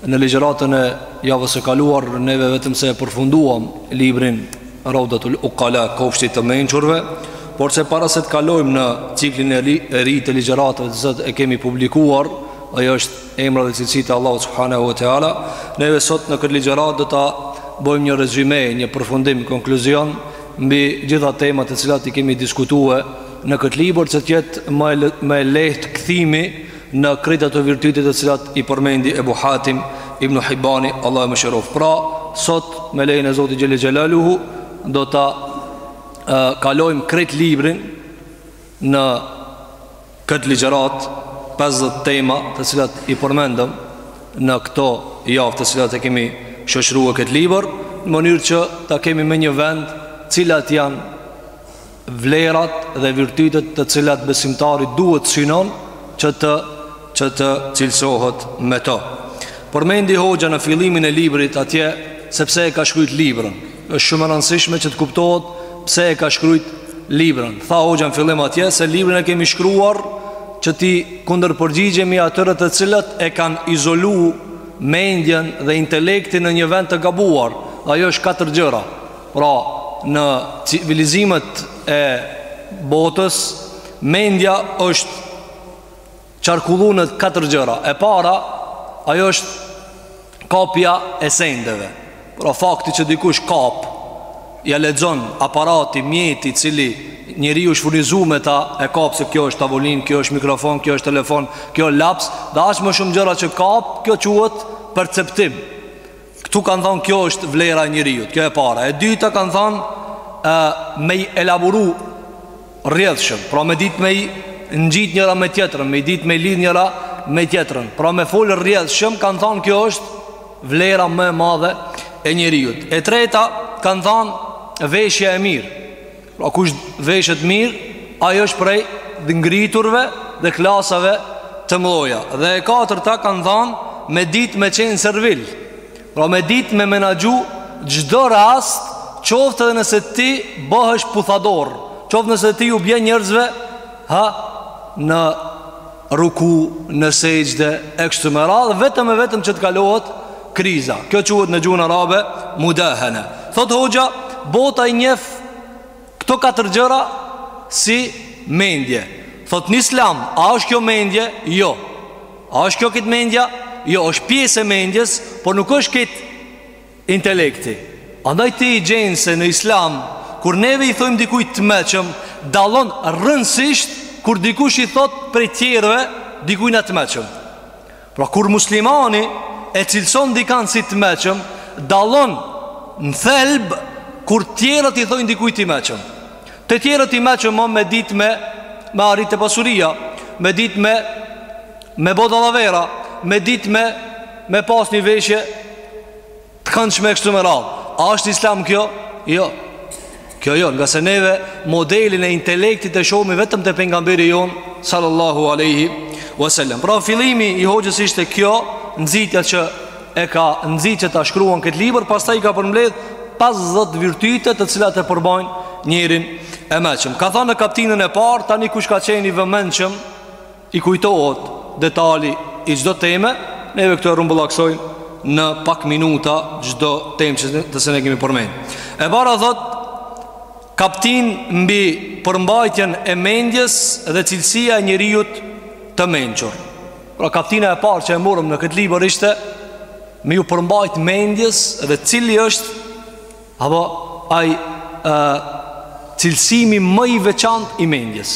Në ligjëratën e javës së kaluar neve vetëm se e përfunduam librin Raudatul Uqala, Kopshti i të mençurve, porse para se të kalojmë në ciklin e ri, e ri të ligjëratave të cilat e kemi publikuar, ai është emrat dhe cilësitë e Allahut subhanahu wa taala. Neve sot në këtë ligjëratë do ta bëjmë një rezume, një përfundim, konkluzion mbi gjitha temat të cilat i kemi diskutuar në këtë libër që të jetë më më e lehtë kthimi në krejt ato virtyte të cilat i përmendi Ebu Hatim ibn Hibani, Allahu e mëshiroftë. Pra, sot me lejen e Zotit Xhel-le Xhelaluhu, do ta kalojmë krejt librin në këtë ligjëratë, 50 tema të cilat i përmendëm në këto javë të cilat e kemi shoqërue këtë libër, në mënyrë që ta kemi me një vend cilat janë vlerat dhe virtytet të cilat besimtari duhet synon që të që të cilësohet me to. Përmendi hoxha në fillimin e librit atje se pse e ka shkruajt librin. Është shumë e rëndësishme që të kuptohet pse e ka shkruajt librin. Tha hoxha në fillim atje se librin e kemi shkruar që t'i kundërpërgjigjemi atyre të cilët e kanë izolu mendjen dhe intelektin në një vend të gabuar. Ajo është katër gjëra. Pra, në civilizimet e botës, mendja është qarkullu në katër gjëra. E para, ajo është kapja e sendeve. Pra, fakti që dikush kap, ia lexon aparati, mjeti, cili njeri është furnizu me ta, e kap se kjo është tavolinë, kjo është mikrofon, kjo është telefon, kjo laps, dhe ashtu me shumë gjëra që kap, kjo quhet perceptim. Këtu kanë thanë kjo është vlera e njeriut Kjo e para E dyta kanë thanë e, Me i elaboru rrjedhshëm Pra me dit me i ngjitë njëra me tjetrën Me i dit me i lidh njëra me tjetrën Pra me folë rrjedhshëm Kanë thanë kjo është vlera më e madhe e njeriut E treta kanë thanë veshja e mirë Pra kush veshet mirë, ai është prej të ngriturve dhe klasave të mdhaja. Dhe e katërta kanë thanë me ditë me qenë servil. Pra me ditë me menaxhu çdo rast qoftë edhe nëse ti bëhesh puthador. Qoftë nëse ti ju bje njerëzve ha, në ruku, në sexhde, e kështu me radhë, vetëm e vetëm që të kalohet kriza. Kjo quhet në gjuhën arabe, mudahene. Thotë hoxha, bota i njef këto katër gjëra si mendje. Thotë në islam, a është kjo mendje? Jo. A është kjo krejt mendja? Jo, është pjesë e mendjes, por nuk është krejt Intelekti. Andaj ti i gjenë se në Islam kur neve i thojmë dikujt të meçëm, dallon rrënjësisht kur dikush i thot prej tjerëve dikujna të meçëm. Pra kur muslimani e cilëson dikan si të meçëm, dallon në thelb kur tjerët i thojnë dikujt i meçëm. Te tjerët i meçëm domethon me ditë me me arrit te pasuria, me ditë me Me bo dallavera Me dit me Me pas një veshje Të kanshme kështu me radhë A është islam kjo? Jo Kjo jo Ngase neve modelin e intelektit e shomi vetëm te pejgamberi jonë Sallallahu aleyhi wasallam. Pra fillimi i hoxhës ishte kjo Nxitja që e ka nxit që ta shkruan këtë libër Pastaj i ka përmbledh 50 virtyte të cilat e përbajnë njerin e meçëm Ka thanë në kaptinën e parë Tani kush ka qenë i vëmendshëm i kujtohet detali i çdo teme, neve këtu e rrumbullaksojmë në pak minuta çdo temë që të cilën e kemi përmend. E para thotë kaptinë mbi përmbajtjen e mendjes dhe cilësia e njeriut të mençur. Pra kaptina e parë që e morëm në këtë libër ishte me ju përmbajt mendjes dhe cili është apo ai cilësimi më i veçantë i mendjes.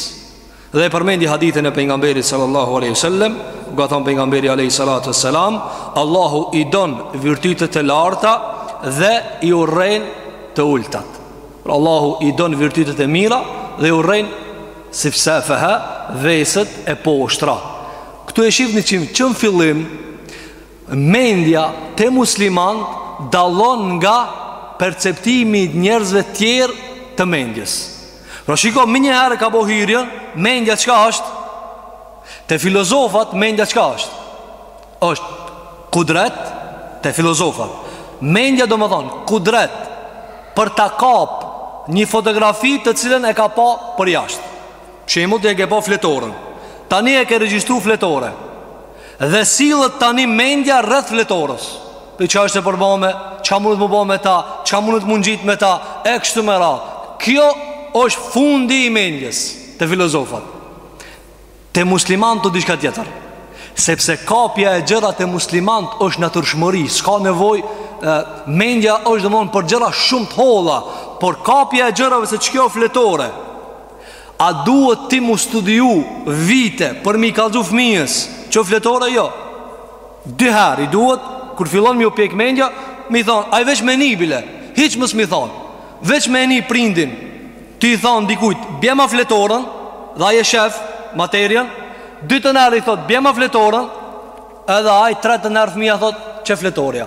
Dhe e përmendi hadithin e pejgamberit sallallahu alaihi wasallam, ku ka thonë pejgamberi alaihi salatu wassalam, Allahu i don virtytet e larta dhe i urren të ultat. Pra Allahu i don virtytet e mira dhe i urren sefsafeha veset e poshtra. Këtu e shihni që në fillim mendja te musliman dallon nga perceptimi i njerëzve të tjerë të mendjes. Pra shiko, menjëherë ka bo hyrje, mendja çka është? Te filozofat, mendja çka është? është kudret te filozofat. Mendja domethonë, kudret për ta kapë një fotografi të cilën e ka pa përjashtë. Shembull ti e ke pa fletoren. Tani e ke regjistru fletore. Dhe sillet tani mendja rreth fletorës. Prej çka është e përbame, çka munet m'u ba me ta, çka munet m'u ngjit me ta e kështu me radhë. Kjo është fundi i mendjes te filozofat. Te muslimanët është diçka tjetër. Sepse kapja e gjëra te muslimanët është natyrshmëri, s'ka nevojë mendja është domthon për gjëra shumë të holla, por kapja e gjërave se ç'kjo fletore. A duhet ti mu studiu vite për m'i kallzu fëmijës që fletore jo? Dy herë i duhet, kur fillon m'iu pjek mendja, m'i thonë, ai veç me ni bile, hiç mos m'i thonë, veç me ni prindin, tu i thonë dikujt, bjema fletoren, dhe ai e shef, materien, dytën herë i thotë, bjema fletoren, edhe ai tretën herë fëmija thotë, qe fletorja.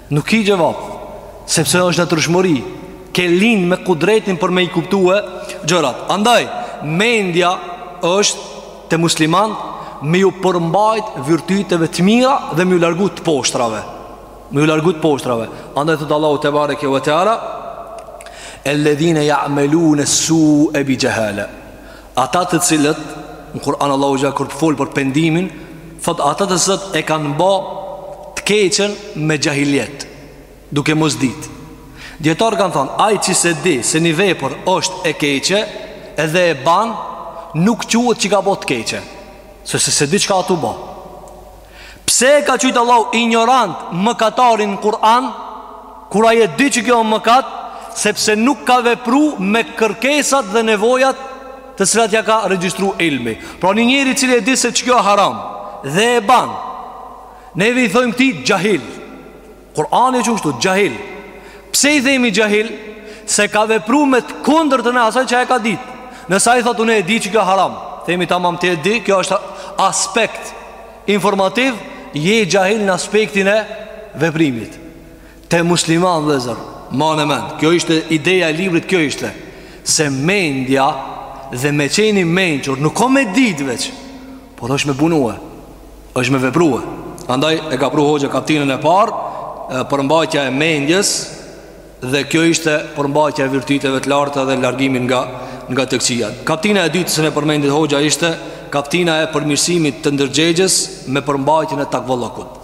Nuk ki xhevap Sepse është natyrshmëri Ke linë me kudretin për me i kuptue gjërat Andaj, mendja është te musliman Me ju përmbajt virtyteve të mira Dhe me ju largu të poshtrave Me ju largu të poshtrave Andaj thotë Allahu tebareke ue teala Elledhine jaamelune sue bi xhehale Ata të cilët Në Kur'an Allahu xhele kur po fol për pendimin Thot ata të cilët e kanë ba Të keqen me xhahilijet Duke mos dit Dijetarët kanë thonë Ai që s'e di se një vepër është e keqe Edhe e ban Nuk quhet që ka bo të keqe Se se, s'e di çka â tu bo Pse e ka qujt Allahu injorant mëkatarin në Kur'an, kur ai e di që kjo mëkat, sepse nuk ka vepru me kërkesat dhe nevojat të cilat ja ka regjistru ilmi. Pra një njeri cili e di se që kjo haram dhe e ban, neve i thojmë këtij xhahil. Kur'ani e qun kështu, xhahil Pse i themi xhahil? Se ka vepru me të kundërtën e asaj që e ka dit Nëse ai thot unë e di që kjo haram Themi tamam ti e di, kjo është aspekt informativ Je xhahil në aspektin e veprimit Te musliman vllezër, mane mend Kjo ishte ideja e librit, kjo ishte Se mendja dhe me qenë i mençur Nuk o me dit veç Por është me punue është me veprue Andaj e ka pru hoxha kaptinën e parë Përmbajtja e mendjes Dhe kjo ishte përmbajtja e virtyteve të larta Dhe largimin nga, nga të këqija Kaptina e dytë që na përmendi hoxha ishte Kaptina e përmirësimit të ndërgjegjes Me përmbajtjën e takvallokut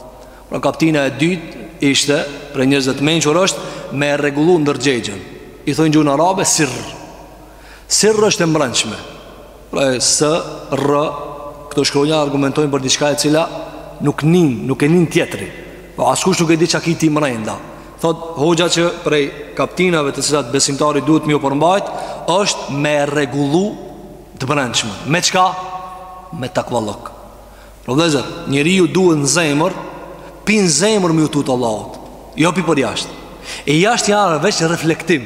Pra kaptina e dytë ishte Prej njerëzve t'mençur është Me rregullu ndërgjegjen I thonë n'gjuhën arabe sirr Sirr është e mbrendshme. Pra s, r, këto shkronja argumentojnë për diçka e cila nuk nin, nuk e nin tjetri. Po pra, askush nuk e di çka ki ti mrenda. Thot hoxha që prej kaptinave të cilat besimtari duhet me ju përmbajt, është me rregullu të mbrendshmen. Me çka? Me takvallok. Pra vëllezër, njeriu duhet në zemër, pi në zemër me ju tut Allahut. Jo pi për jashtë. E jashtja â veç reflektim.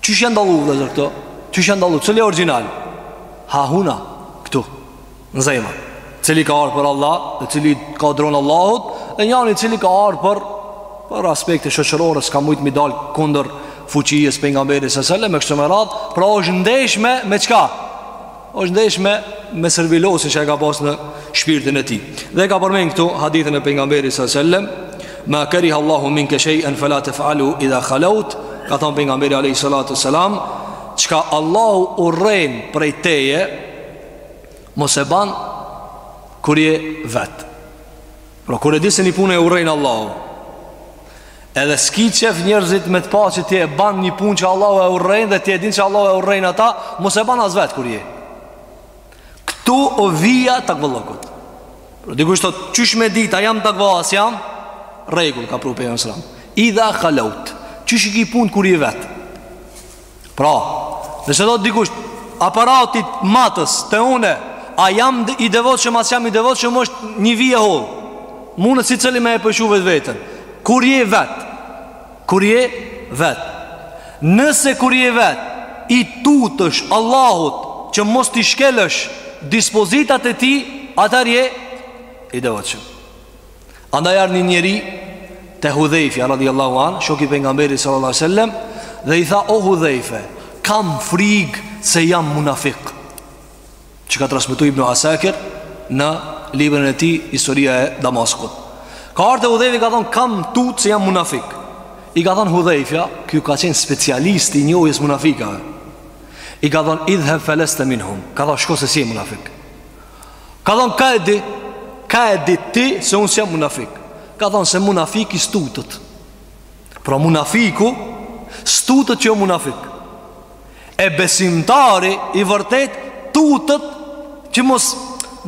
Qysh janë dallu vllezër këto? Qysh janë dallu? Cili â origjinal? Ha huna, këtu, në zemër. Cili ka ardh për Allah, dhe cili ka dronë Allahut, dhe njani cili ka ardh për, për aspekte shoqërore, s'ka mujtë mi dalë kundër fuqisë Pejgamberit sellem, e kështu me radhë, pra është ndesh me, me çka? është ndesh me, me servilosin që e ka pas në shpirtin e tij Dhe e ka përmen këtu hadithin e Pejgamberit sellem Ma keriha Allahu minke shej'en fela tef'alu idha khalaut Ka thonë Pejgamberi alejhi salatu ue selam Çka Allahu urren prej teje Mos e ban Kur je vet Pra kur e di se një punë e urrejnë Allahu Edhe s'ki qef njerëzit me të pa që ti e ban një punë që Allahu e urrejnë Dhe ti e din që Allahu e urrejnë ata Mos e ban as vetë kur je Këtu o vija e takvallëkut pra, Dikush thotë qysh me dit a jam takva a s'jam Rregull ka pru Pejgamberi alejhi selam Idha khalaut Qysh i ki punë kur je vetë Pra, nëse thotë dikush aparati matës te unë, a jam i devotshëm, a s'jam i devotshëm, është një vijë e hollë. Munet secili me e peshu vetëveten. Kur je vetë, kur je vetë, nëse kur je vetë, i tutesh Allahut që mos t'i shkelësh dispozitat e tij, atëherë je i devotshëm. Andaj ardhë një njeri te Hudhejfja, radiallahu anhu, shoki i pejgamberit sallallahu alejhi sellem, dhe i tha, o Hudhejfe, kam frikë se jam munafik, që ka transmitu ibn Asakir në librin e tij, historia e Damaskut. Ka ardhë te Hudhejfja, i ka thonë, kam tutë se jam munafik. I ka thonë Hudhejfja, ky ka qenë specialist i njohjes munafikave. I ka thonë, idhheb fe leste minhum, ka thonë, shko se s'je munafik. Ka thonë ka e di Ka e di ti se unë s'jam munafik Ka thonë se munafiki s'tutet Pra munafiku S'tutet që o munafik E besimtari i vërtetë Tutet që mos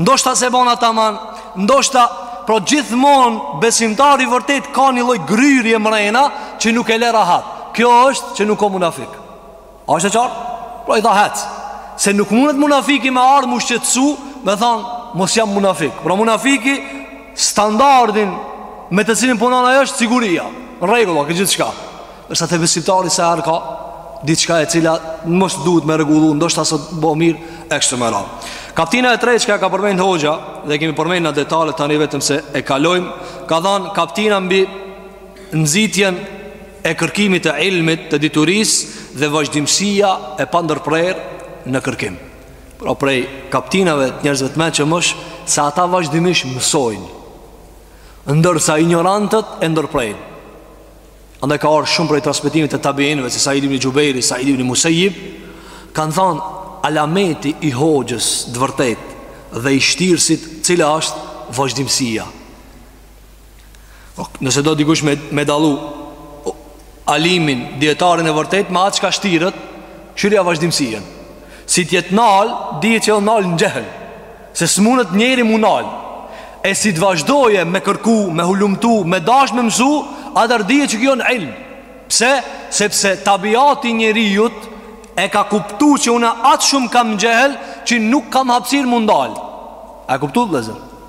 Ndoshta s'e bona taman Ndoshta Pra gjithmonë besimtari i vërtetë Ka një lloj gërryerje mrena Që nuk e le rahat Kjo është që nuk o munafik A është e qartë? Pra i tha hec Se nuk mundet munafiki me ardhë m'u shqetsu Me thonë, mos jam munafik Pra munafiki standardin Me të cilin punon ajo është siguria Në rregull e ka gjithçka Ndërsa te besimtari saherë ka Diçka e cila mos duhet me rregullu Ndoshta s'është bo mirë E kështu me radhë Kaptina e tretë çka ka përmend hoxha Dhe e kemi përmend në detale tani vetëm se e kalojmë Ka thanë kaptina mbi Nxitjen e kërkimit të ilmit, të diturisë dhe vazhdimësia e pandërprerë në kërkim. Pra prej kaptinave të njerëzve të mençëm është se ata vazhdimisht mësojnë, ndërsa injorantët e ndërprejnë. Andaj ka ardh shumë prej transmetimit të tabiinëve si Said ibn Xhubejri, Said ibn Musejib, kanë thanë alameti i hoxhës të vërtetë dhe i shtirësit, cila është vazhdimësia. Nëse do dikush me, me dallu Alimin, dijetarin e vërtetë Me atë çka shtiret Shqyrja vazhdimësinë Si t'jetë nal, dije që o nal në xhehl Se s'mundet njeri m'u nal E si të vazhdojë me kërku, me hulumtu, me dash me mësu Atëherë dije që ky o në ilm Pse? Sepse tabiati i njeriut E ka kuptu që unë atë shumë kam në xhehl Që nuk kam hapsirë m'u ndal A e kuptut vllezër?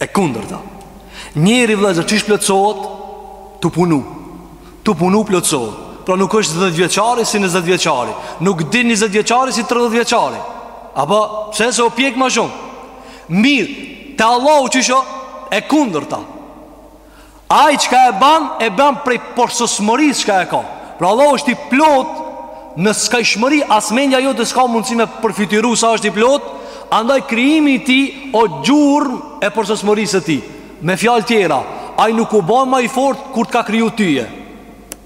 E kundërta. Njeri vëllazër qysh plotësohet tu punu. Tu punu plotësohet. Pra nuk është 10 vjeçari si 20 vjeçari. Nuk di 20 vjeçari si 30 vjeçari. Apo? Pse? Se o pjek ma shumë. Mirë, te Allahu qysh o e kundërta. Ai çka e ban e ban prej përsosmërisë çka e ka. Pra Allahu është i plot në skajshmëri as mendja jote s'ka mundësi me përfytyru sa është i plot, andaj krijimi i tij o gjurmë e përsosmërisë së tij. Me fjalë tjera, ai nuk u bo ma i fortë kur të ka kriju tyje.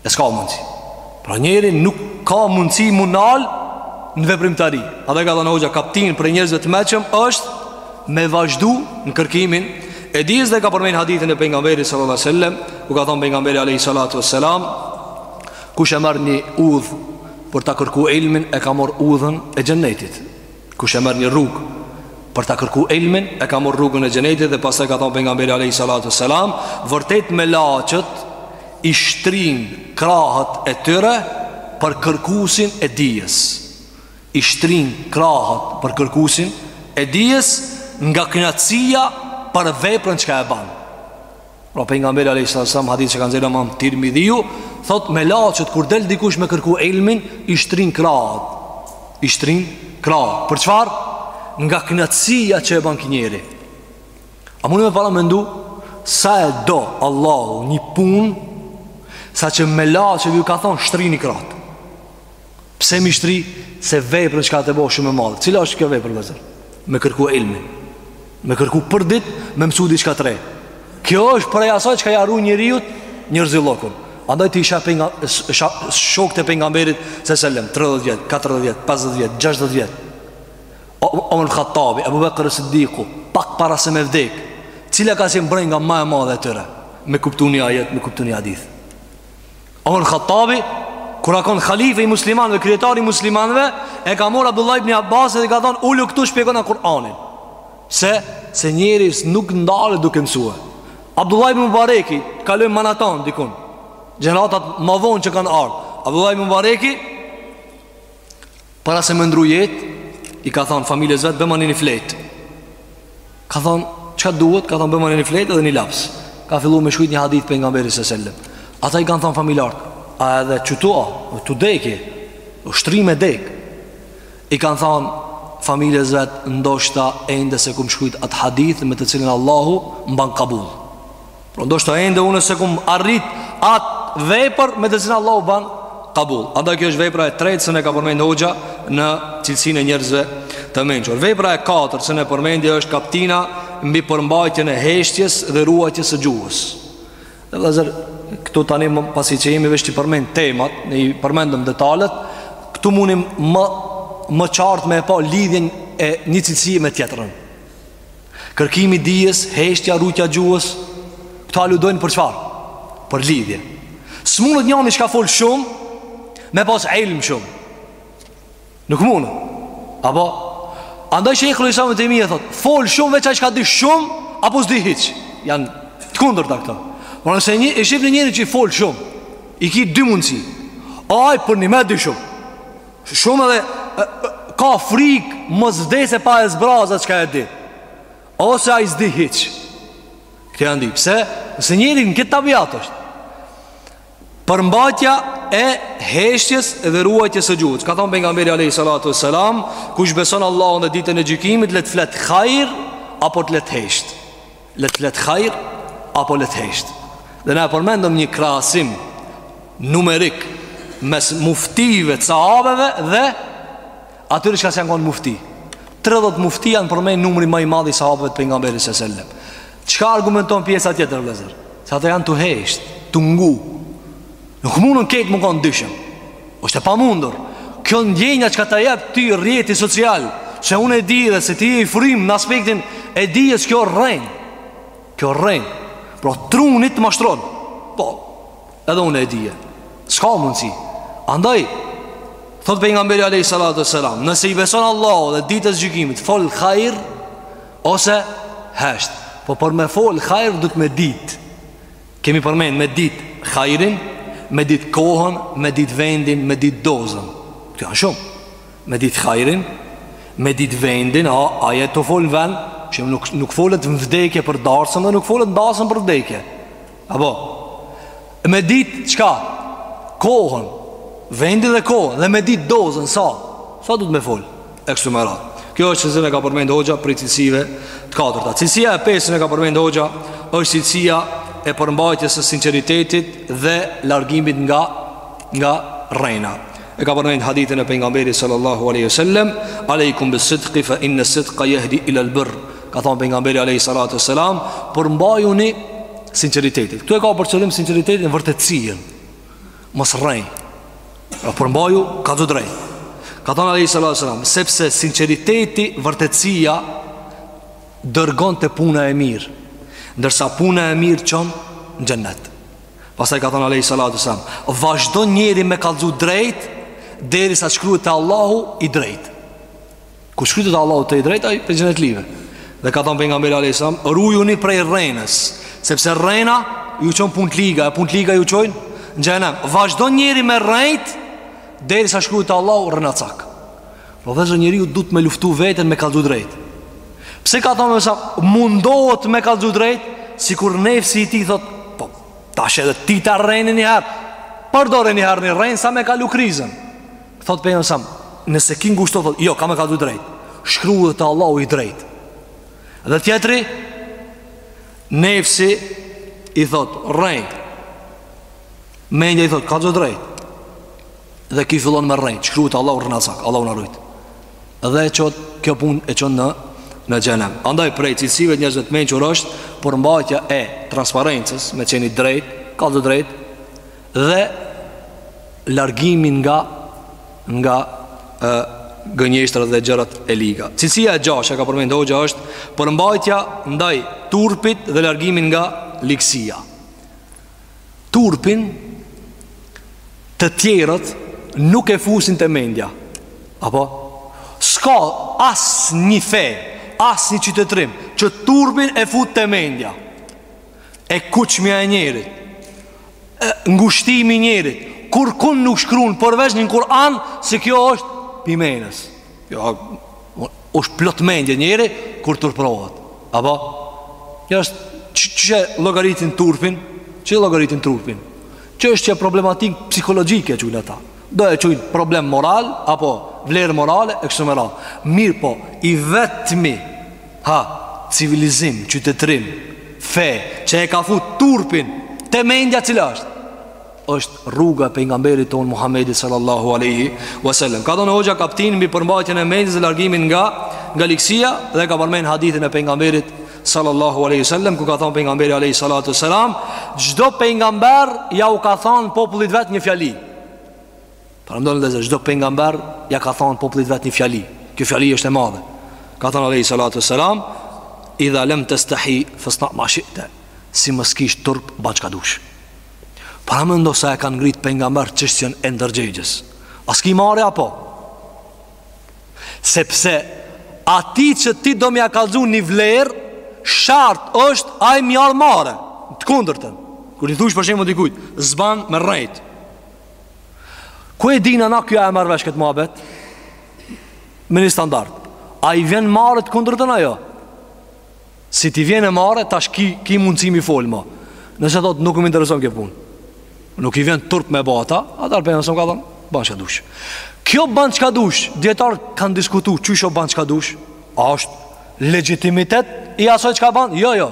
E s'ka mundësi Pra njeri nuk ka mundësi m'u nal Në veprimtari Edhe ka thanë hoxha kaptinë prej njerëzve të mençëm është me vazhdu në kërkimin E dijes dhe ka përmen hadithin e pejgamberit sallallahu alejhi sellem Ku ka thonë pejgamberi alejhi salatu ve selam Kush e merr një udhë për ta kërku ilmin E ka marr udhën e xhennetit Kush e merr një rrugë për ta kërku ilmin, e ka marr rrugën e xhenetit dhe pastaj ka thënë pejgamberi alejhi salatu selam, vërtet melaqet i shtrin krahët e tyre për kërkusin e dijes. I shtrin krahët për kërkusin e dijes nga kënaqësia për veprën çka e ban. Pra pejgamberi a.s. hadith që ka nxjerr imam Tirmidhiu Thotë melaqet kur del dikush me kërku ilmin I shtrin krahët I shtrin krahët Për çfarë? Nga knaqsia që e ban ky njeri A mune me paramendu Sa e do Allahu një punë Sa që melaqeve ju ka thonë shtrini krahët Pse me i shtri se veprën çka te bon o shumë e madhe Cila është kjo veprë vëllezër Me kërku ilmin Me kërku për dit me mësu diçka të re Kjo është prej asaj çka ja ru njeriut njerzillëkun Andaj ti i sheh pejga, i sheh shokt e pejgamberit se selem 30 vjet, 40 vjet, 50 vjet, 60 vjet Omer Hattabi, Ebu Bekër es-Siddiku Pak para se me vdek Cila ka qen brenga ma e madhe e tyre Me kuptu një ajet, me kuptu një hadith Omar Hattabi Kur a konë halife i muslimanve, kryetari i muslimanve E ka mor Abdullah ibn Abbas e i ka thonë Ulu këtu shpjegona Kur'anin Pse, se njeri s'nuk ndalet duke mësue Abdullah ibn Mubareki Kalojnë ma anaten dikun Gjeneratat ma vonë që kanë ardhë Abdullah ibn Mubareki Para se me ndrru jet I ka thonë familjes vet Bjermani një fletë Ka thonë Çka duhet Ka thonë bjermani një fletë Edhe një laps Ka fillu me shkrujt një hadith Pejgamberi se sellem Ata i kanë thonë familjartë A edhe qitu a Tu dek U shtri me dek I ka thonë Familjes vet Ndoshta Ende s'e kum shkrujt atë hadith Me të cilin Allahu M'ban kabul Por ndoshta ende unë s'e kum arrit atë vepër me të cilën Allahu ban kabul. Andaj kjo është vepra e tretë që na e ka përmend hoxha në cilësinë e njerëzve të mençur. Vepra e katërt që na e përmend është kaptina mbi përmbajtjen e heshtjes dhe ruajtjes së gjuhës. Dhe vëllazër, këtu tanimë pasi që jemi veç i përmend temat, ne i përmendëm detalet, këtu mundim më më qartë me e pa lidhjen e një cilësie me tjetrën. Kërkimi i dijes, heshtja, rujtja e gjuhës Këto aludojnë për çfarë? Për lidhje S'mundet njani çka fol shumë Me pas ilm shumë Nuk mundet Apo Andaj që i kërë i samë të imi e thot Fol shumë veç ai çka di shumë Apo s'di hiç Janë të kundërta këto Por nëse e sheh një njeri që fol shumë I ki dy mundësi Ai përnime di shumë Shumë edhe ka frikë mos vdes e pa e zbraz çka e di. Ose ai s'di hiç. Këto janë dy. Pse? Se njeri në këtë tabiat është. Përmbajtja e heshtjes dhe ruajtjes së gjuhës. Ka thonë pejgamberi alejhi salatu ve selam, kush beson Allahun dhe ditën e gjykimit, le të flet hajr, apo të le të hesht. Le të flet hajr apo le të hesht. Dhe na e përmendëm një krahasim numerik mes muftive të sahabeve dhe atyre çka s'janë kon mufti. 30 mufti janë përmend numri më i madh i sahabeve të pejgamberit sallallahu alajhi wasallam. Çka argumenton pjesa tjetër vëllazër? Se ata janë tu hesht, tu ngu. Nuk mundën krejt me kon dijshëm është e pamundur Kjo ndjenja çka ta jep ty rrjeti social Se unë e di dhe se ti je i frym në aspektin e dijes kjo rrejn Kjo rrejn Pro trunit të mashtron Po Edhe unë e di e S'ka mundësi Andaj Thotë pejgamberi alejhi salatu ve selam Nëse i beson Allahut dhe ditës gjykimit Fol hajr Ose Hesht Po për me fol hajr duhet me dit Kemi përmend me dit hajrin, me dit kohën, me dit vendin, me dit dozën. Këto janë shumë. Me dit hajrin, me dit vendin, a je tu fol në vend, që nuk nuk folet në vdekje për darsëm dhe nuk folet në darsëm për vdekje. Apo me dit çka? Kohën, vendin dhe kohën dhe me dit dozën sa? Sa duhet me fol? e kështu me radhë. Kjo është cilësia që e ka përmend hoxha prej cilësive të katërta. Cilësia e pestë që e ka përmend hoxha është cilësia e përmbajtjes së sinqeritetit dhe largimit nga nga rrena. E ka përmend hadithin e pejgamberit sallallahu alaihi wasallam, "Aleikum bis-sidqi fa inna as-sidqa yahdi ila al-birr." Ka than pejgamberi alayhi salatu wasalam, "Përmbajuni sinqeritetit." Ktu e ka për qëllim sinqeritetin, vërtetësinë. Mos rrej pra, Përmbaju kallzo drejt Ka thonë alejhi salatu selam Sepse sinceriteti vërtetësia Dërgon te puna e mirë Ndërsa puna e mirë çon në xhennet Pastaj ka thonë alejhi salatu selam Vazhdon njeri me kallzu drejt Derisa shkruhet te Allahu i drejt Kur shkruhet te Allahu të i drejt, ai për xhennet live Dhe ka thonë pejgamberi a.s. Rujuni prej rrenës Sepse rrena ju çon punë të liga E punë të liga ju çojnë në xhenem Vazhdon njeri me rrejt Derisa shkruhet te Allahu rrenacak Pra vëllezër njeriu duhet me luftu veten me kallzu drejt Pse ka thonë sa Mundohet me kallzu drejt Sikur nefsi i tij thot Po, tash edhe ti ta rren një herë Përdore një herë një rrenë sa me kalu krizën Thot pejgamberi sa, nëse ky ngushtohet thot, jo, kam me kallzu drejt. Shkruhet te Allahu i drejt. Dhe tjetri nefsi i thot, rrej. Mendja i thot, kallzo drejt. Dhe ky fillon me rrejt, shkruhet te Allahu rrenacak, Allahu na rujt. Dhe e çot kjo punë e çon në në xhenem. Andaj prej cilësive të njerëzve të mençur është përmbajtja e transparencës, me qenë i drejtë, kallzo drejt, dhe largimin nga nga gënjeshtrat dhe gjërat e liga. Cilësia e gjashtë që ka përmend hoxha është përmbajtja ndaj turpit dhe largimin nga ligësia. Turpin të tjerët nuk e fusin te mendja. Apo s'ka asnjë fe, asnjë qytetrim që turpin e fut te mendja. E kuqmja e njerit e, Ngushtimi i njerit Kurkun nuk shkrun përveç në Kuran Se kjo është pi menës Jo, është plot mendje njeri Kur turprohet Apo Kjo është e llogaritin turpin E llogaritin turpin Çështje problematikë psikologjike e qujnë ata Do e qujnë problem moral Apo vlerë morale e kështu me radhë Mirëpo, i vetëmi Ha, civilizim, qytetërim, fe, që e ka fut turpin, te mendja cila është? është rruga e pejgamberit ton Muhamedi sallallahu alaihi wasallam. Ka thënë hoxha kaptinë mbi përmbajtjen e mendjes dhe largimin nga nga liksia dhe ka përmend hadithin e pejgamberit sallallahu alaihi wasallam ku ka thënë pejgamberi alaihi salatu wasalam çdo pejgamber ja u ka thënë popullit vet një fjali. Paramendoni vllezër, çdo pejgamber, ia ka thonë popullit vet një fjali. Kjo fjali është e madhe. Ka thonë alejhi salatu ue selam, idha lem testahi, fasna ma shi'te, si mos kish turp, ban çka dush. Paramendo sa e kanë ngritë pejgamberët çështjen e ndërgjegjes. A s'ki marre apo? Sepse, atij që ti do m'ia kallzu një vlerë, shart është ai m'i ardh marre, të kundërtën. Kur i thush për shembull dikujt, s'ban me rrejtë. Ku e dina na ka e merr vesh këtë muhabet? Me një standard. A i vjen marre t'kundërtën a jo? Si t'i vjen marre, tash ki, ki mundësi m'i folë ma. Nëse thot nuk më intereson kjo punë. Nuk i vjen turp me ba ata, atëherë pejgamberi alejhi selam ka thonë, ban çka dush. Kjo ban çka dush, dijetarët kanë diskutu, qysh ban çka dush? A është Legjitimitet i asoj çka ban? Jo, jo.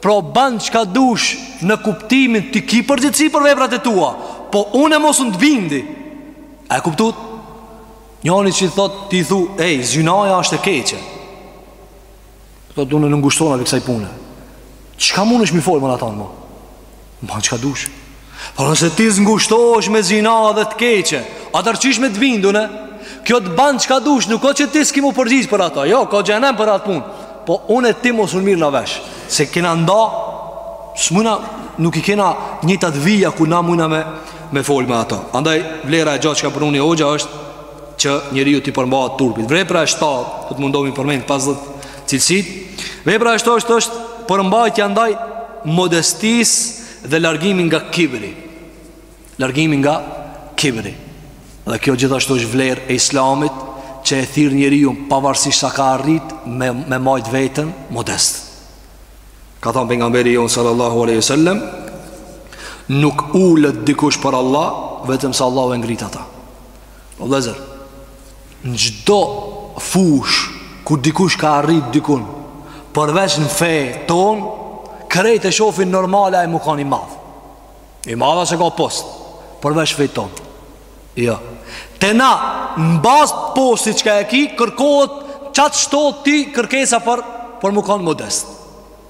Pra ban çka dush në kuptimin ti ki përgjegjësi për veprat e tua, po unë mo s'un të bindi. A e kuptuat? Njani që thot ti i thu, ej, zinaja është e keqe. Thot unë nuk ngushtohna prej kësaj pune. Çka mundesh ti m'i folë më në atonë, mo? Ban çka dush Por nëse ti s'ngushtohesh me zina dhe të keqe Atëherë qysh me të bind une Kjo të ban çka dush Nuk o që ti s'ki mu përgjigj për ato Jo, ka xhehenem për atë punë Po unë e ti mo s'un mirrna vesh Se kena nda S'muna nuk i kena njëjtat vija Ku na muna me, me fol me ato Andaj vlera e gjashtë çka përmendi hoxha është që njeriu t'i përmbahet turpit. Vepra e 7, do të mundohem t'i përmend pas zot cilësitë. Vepra e 7 është është përmbajtja ndaj modestisë dhe largimi nga kibri. Largimi nga kibri. Dhe kjo gjithashtu është vlerë e Islamit që e thirr njeriu pavarësisht sa ka arrit me me majt veten modest. Ka thënë pejgamberi jonë sallallahu alaihi wasallam, nuk ulet dikush për Allah vetëm se Allahu e ngrit ata. O vëllezër, në çdo fushë ku dikush ka arrit dikun, përveç në fe tonë, krejt e shohin normale ai mu kon i madh. I madh a se ka post, përveç n'fe tonë. Jo. Te na në bazë të postit çka e ki, kërkohet qaq shtohet kërkesa për për mu kon modest.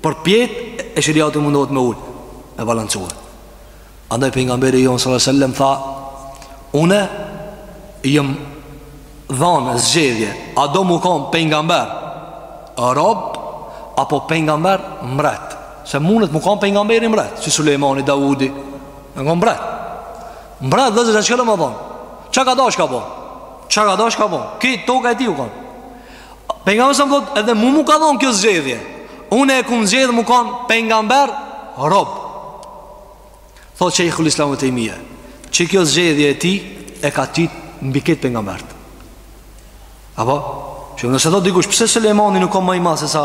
Por pjet e sheriati mundohet me ul Me balancuar Andaj pejgamberi jonë sallallahu alaihi wasallam tha Une jam dhanë zgjedhje A do mu konë pejgamber rob apo pejgamber mret Se mundet mu konë pejgamberi mret Si Sulejmani, Davudi u konë mret Mret vllezër çka do me thanë Çka ka dash ka bo Çka ka dash ka bo Krejt toka e tij u konë Pejgamberi selam thot edhe mu m'u ka dhonë kjo zgjedhje Une e kum zgjedhë mu kanë pejgamber rob Thot shejhul islam ibn Tejmije Që kjo zgjedhje e tij e ka qit mbi këta pejgambert Apo? Që nëse thot dikush pse Sulejmani nuk ka ma i madh se sa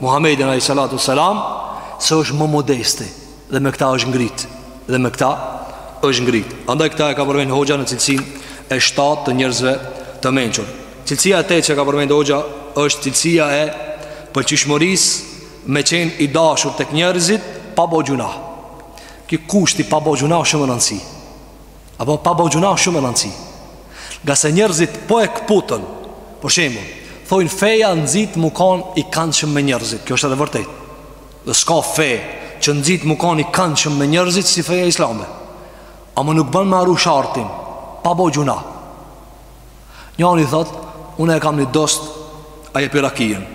Muhamedit alayhi salatu selam se është më modesti dhe me këta është ngrit dhe me këta është ngrit. Andaj këta e ka përmend hoxha në cilësinë e shtatë të njerëzve të mençur. Cilësia e tetë që e ka përmend hoxha është cilësia e pëlqishmërisë me qenë i dashur tek njerëzit pa bo gjunah. Ky kushti pa bo gjunah është shumë rëndësi. Apo pa bo gjunah shumë e rëndësi Ngase njerzit po e këputin Për shembull Thojnë feja nxit mu kanë i kanshëm me njerzit Kjo është edhe vërtet Dhe s'ka fe që nxit mu kanë i kanshëm me njerzit Si feja islame Amo nuk bën me harru shartin Pa bo gjunah Njani thot Unë e kam një dost Ai e pi rakijen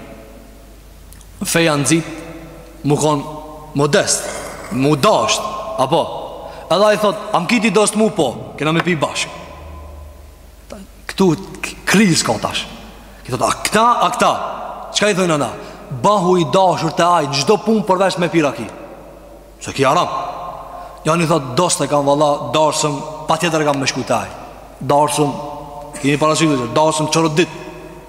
feja nxit mu kon modest, mu dasht, apo edhe ai thot, a m'ki ti dost mu po, kena me pi bashk. Këtu kriz ka tash. Ky thot a këta, a këta. Çka i thojna na? Bahu i dashur te ai, n'çdo punë përveç me pi raki. Se ki haram. Njani thot dost e kam valla, darsëm, patjetër kam me shku te ai. Darsëm, kini parasysh, darsëm çorodit.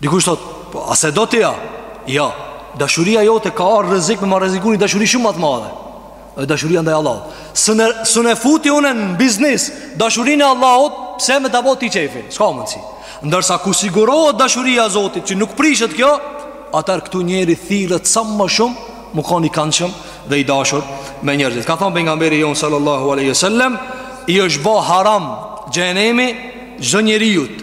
Dikush thot, po, a s'e do ti a? Jo, dashuria jote ka rrezik me ma rreziku ni dashuri shumë ma t'madhe. E dashuria ndaj Allahut. S'un, s'un e futi une në biznis, dashurinë e Allahut, pse me ta bo ty qefin? S'ka mundësi. Ndërsa ku sigurohet dashuria Zotit, që nuk prishet kjo, atëherë këtu njeri thirret sa ma shumë, mu kanë i kandshëm dhe i dashur me njerëzit. Ka thonë pejgamberi jonë sallallahu aleyhi sallem, i është bo haram xhehenemi çdo njeriut,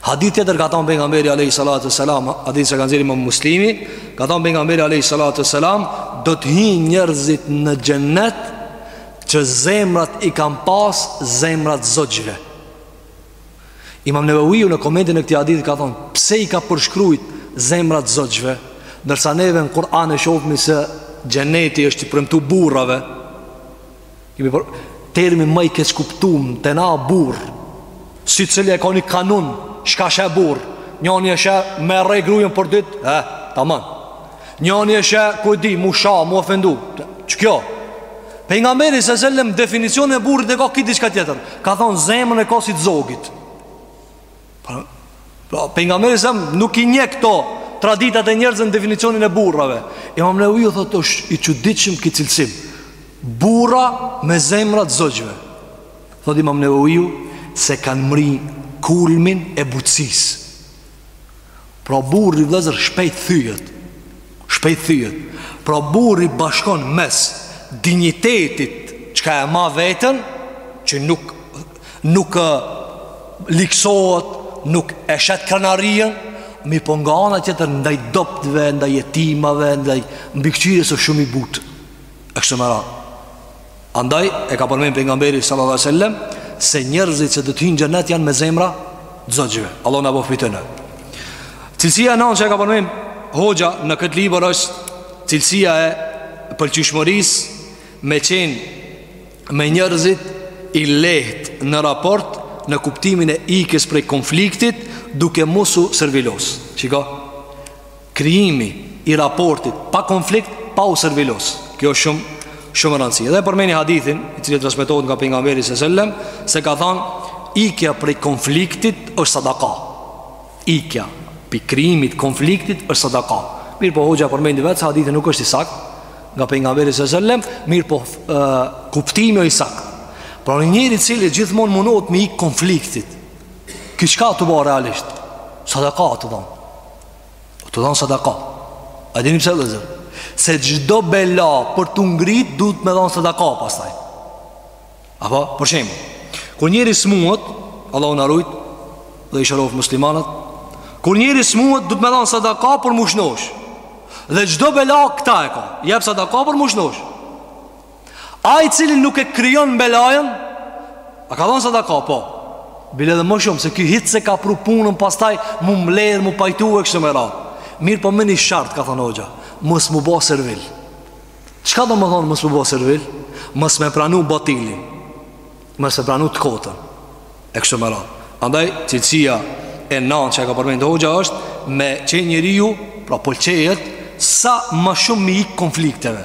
Hadith tjetër ka thonë pejgamberi alayhi salatu selam, hadith që e ka nxjerrë Imam Muslimi, ka thonë pejgamberi alayhi salatu selam, do të hyjnë njerëzit në xhennet që zemrat i kanë pas zemrat zogjve. Imam Neveviu në komentin e këtij hadithi ka thonë, pse i ka përshkruajt zemrat zogjve, ndërsa neve në Kur'an e shohim se xhenneti është i premtu burrave. Kemi për termi ma i keqkuptum Te na burrë Secili e ka një kanun Çka she burrë Njani e she me rreh grujën për dit E, taman Njani e she ku e di Mu sha, mu ofendu Që kjo Pejgamberi selam Definicionin e burrit e ka qit diçka tjetër Ka thonë zemrën e ka si të zogit Pra, pra pejgamberi s.a.s. nuk i njeh këto traditat e njerëzve në definicionin e burrave. Imam Nevaviu thotë është i çuditshëm ky cilësim. Burra me zemra të zogjve. Thotë Imam Nevaviu se kanë mrri kulmin e butësisë. Pra burri vëllazër shpejt thyhet. Shpejt thyhet. Pra burri bashkon mes dinjitetit çka e ma veten që nuk nuk ligsohet, nuk e shet krenarien, mirpo nga ana tjetër ndaj dobëtve, ndaj jetimave, ndaj mbikëqyrjes është shumë i butë. E kështu me radhë. Andaj e ka përmend pejgamberi sallallahu alajhi wasallam se njerëzit që do të hyjnë në xhenet janë me zemra të zogjve. Allahu na bëftë prej tyne. Cilësia e nantë që e ka përmend hoxha në këtë libër është cilësia e pëlqyeshmërisë me qenë me njerëzit i lehtë në raport në kuptimin e ikjes prej konfliktit duke mos u servilos. Shiko. Krijimi i raportit pa konflikt, pa u servilos. Kjo është shumë shumë me rëndësi. Dhe përmeni hadithin, i cili transmetohet nga pejgamberi s.a.s. se ka thënë ikja prej konfliktit është sadaka. Ikja prej krijimit të konfliktit është sadaka. Mirpo hoxha përmendi vetë se hadithi nuk është i saktë nga pejgamberi s.a.s. Mirpo e, kuptimi është i saktë. Pra një njeri i cili gjithmonë mundohet me ik konfliktit. Ky çka tu ba realisht? Sadaka tu dhanë. O tu dhonë sadaka A dini pëse vllezër Se çdo bela për t'u ngrit Duhet me dhonë sadaka pastaj Apo, për shembull Kur njeri smuhet Allahu na rujt Dhe i shëroftë muslimanët Kur njeri smuhet Duhet me dhonë sadaka për m'u shnosh Dhe çdo bela këta e ka Jep sadaka për m'u shnosh Ai i cili nuk e krijon belajën A ka dhënë sadaka, po Bile edhe më shumë, se ky hiç s'e ka pru punën Pastaj m'u mbledhë, m'u pajtu e kështu me radhë Mirpo me një shart, ka thënë hoxha Mos m'u bo servil Çka domethonë mos m'u bo servil? Mos me pranu batilin Mos me pranu të kotën E kështu me radhë Andaj, cilësia e nantë që e ka përmendë hoxha është Me qenë njeriu, pra pëlqehet Sa më shumë m'i ik konflikteve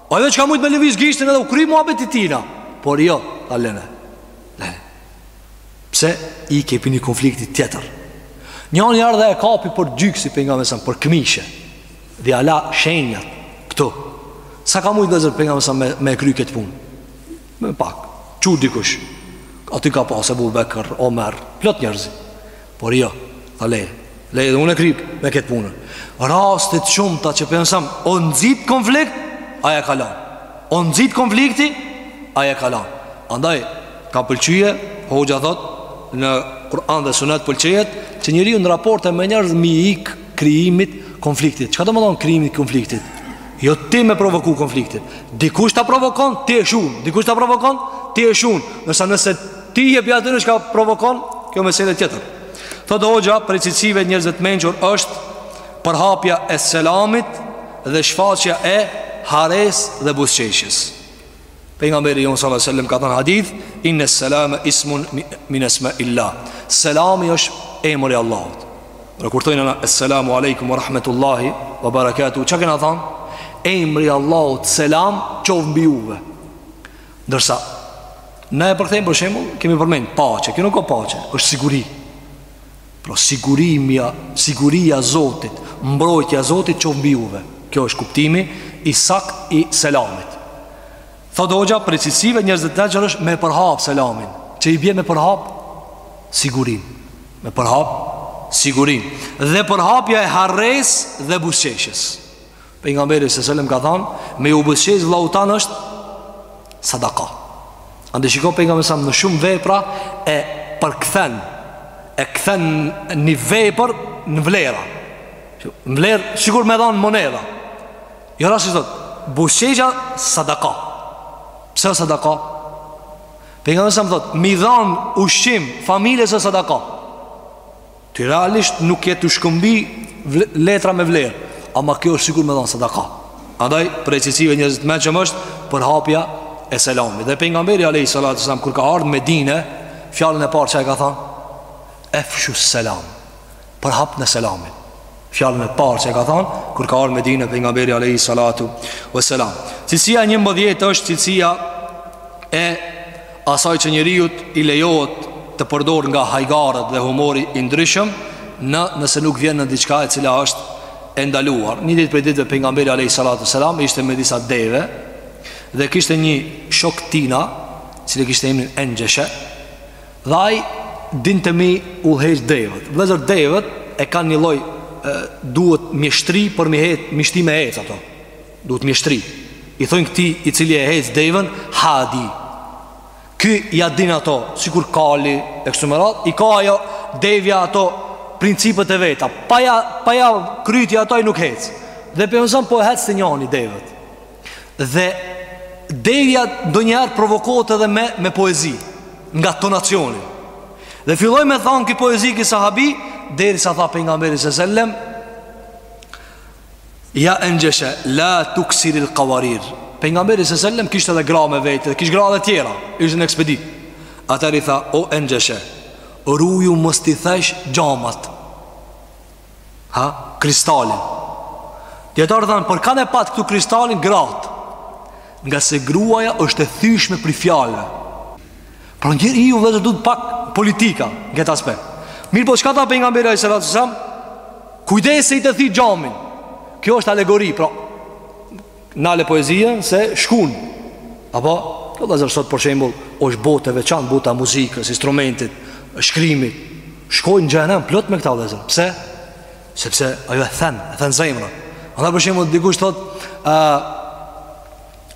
Ai veç ka mujtë me lëviz gishtin edhe u kry muhabeti i tina Por jo, tha lene Lene Pse ike prej një konflikti tjetër Njani ardh dhe e kapi për gjyksi pejgamberin s.a.s. Për këmishe Dhe ia la shenjat Këtu Sa ka mujtë vllezër pejgamberi s.a.s. me, me kry këtë punë Me pak Çu dikush Aty ka pas Ebu Bekër, Omer Plot njerëz Por jo, ta leje Leje dhe unë e kry me këtë punë Rastet e shumta që pejgamberi s.a.s. O nxit konflikt, ai e ka lan O nxit konflikti, ai e ka lan Andaj, ka pëlqy, hoxha thot Në Kur'an dhe Sunet pëlqehet Që njeriu në raporte me njerëz m'i ik krijimit konfliktit Çka domethonë krijimit konfliktit? Jo ti me provoku konfliktit Dikush ta provokon, ti e shun Dikush ta provokon, ti e shun Ndërsa nëse Ti je prej atyre që ka provokon Kjo mesele tjetër Thot hoxha prej cilësive njerëzve të mençur është Përhapja e selamit Dhe shfaqja e haresë dhe buzëqeshjes Pejgamberi jonë s.a.s. ka thënë hadith Inne selame ismun min esmaillah Selami është emër i Allahut Pra kur thojna na Esselamu alaikum wa rahmetullahi wa barakatuh Ça kena thënë? Emri i Allahut selam qoftë mbi juve Ndërsa, ne e përkthejmë për shembull, kemi përmend paqe, kjo nuk o paqe, është siguri. Pra, sigurimja, siguria e Zotit, mbrojtja e Zotit qoftë mbi juve. Kjo është kuptimi i sakt i selamit. Thot hoxha, prej cilësive njerëzve të tjerë është me përhap selamin, që i bje me përhap sigurinë. Me përhap sigurinë. Dhe përhapja e haresë dhe buzëqeshjes. Pejgamberi s.a.s. ka thënë, me ju buzëqesh vllaut tand është sadaka. Andaj shiko pejgamberi s.a.s. shumë vepra e përkthen e kthen një vepër në vlera. Në vler sikur me dhan monedha. Jo rastësisht thot, buzëqeshja sadaka. Pse sadaka? Pejgamberi s.a.s. thot, m'i dhan ushqim familjes është sadaka. Ti realisht nuk je tu shkëmby letra me vlerë, ama kjo është sikur me dhënë sadaka. Andaj prej cilësive njerëzve t'mençëm është përhapja e selamit. Dhe pejgamberi alayhi salatu sallam kur ka ardhur në Medinë, fjalën e parë që e ka thënë, "Efshu selam." Përhapne selamin. Fjalën e parë që e ka thonë, kur ka ardh në Medinë pejgamberi alayhi salatu ve selam. Cilësia e njëmbëdhjetë është cilësia e asaj që njeriut i lejohet të përdor nga hajgaret dhe humori i ndryshëm, në, nëse nuk vjen në diçka e cila është e ndaluar. Një ditë prej ditëve pejgamberi alayhi salatu selam ishte me disa deve dhe kishte një shok tina, i cili kishte emrin Enxheshe. Dhe ai dinte m'i udhëheq devet. Vëllezër devet e kanë një lloj duhet mjeshtri për m'i hec, m'i shti me ec ato. Duhet mjeshtri. I thonë këtij i cili e hec devën Hadi. Ky ja din ato, sikur kali e kështu me radh, i ka ajo devja ato principet e veta. Pa ja pa ja kry ti ato ai nuk hec. Dhe pejgamberi po hec se njoni devet. Dhe devja ndonjëherë provokohet edhe me, me poezi Nga tonacioni Dhe filloi me thonë ky poezi ky sahabi Derisa tha Pejgamberi se sellem Ja Enxheshe La tuksiril kavarir Pejgamberi se sellem kishte edhe gra me vete Dhe kishte gra edhe tjera Ishte në ekspeditë Atëherë i tha O Enxheshe Ruju mos t'i thesh xhamat Ha? Kristalin Dijetarët thanë për kan e pat këtu kristalin gratë Ngase gruaja është e thyshme prej fjalëve Pra njeriu vllezër duhet pak politika Në këtë aspekt Mirëpo çka tha Pejgamberi alejhi salatu selam Kujdes se i të thy xhamin Kjo është alegori Pra Nale poezia se shkun Apo Kjo vllezër sot për shembull është botë e veçantë Bota e muzikës, instrumentit, shkrimit Shkojnë n'xhehenem plot me këta vllezër Pse? Sepse ajo e then, e then zemrat Andaj për shembull dikush thotë A,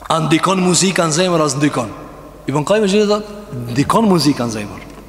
a ndikon muzika në zemër, a s'ndikon I përnë po kaj me gjithë dhe Ndikon muzika në zemër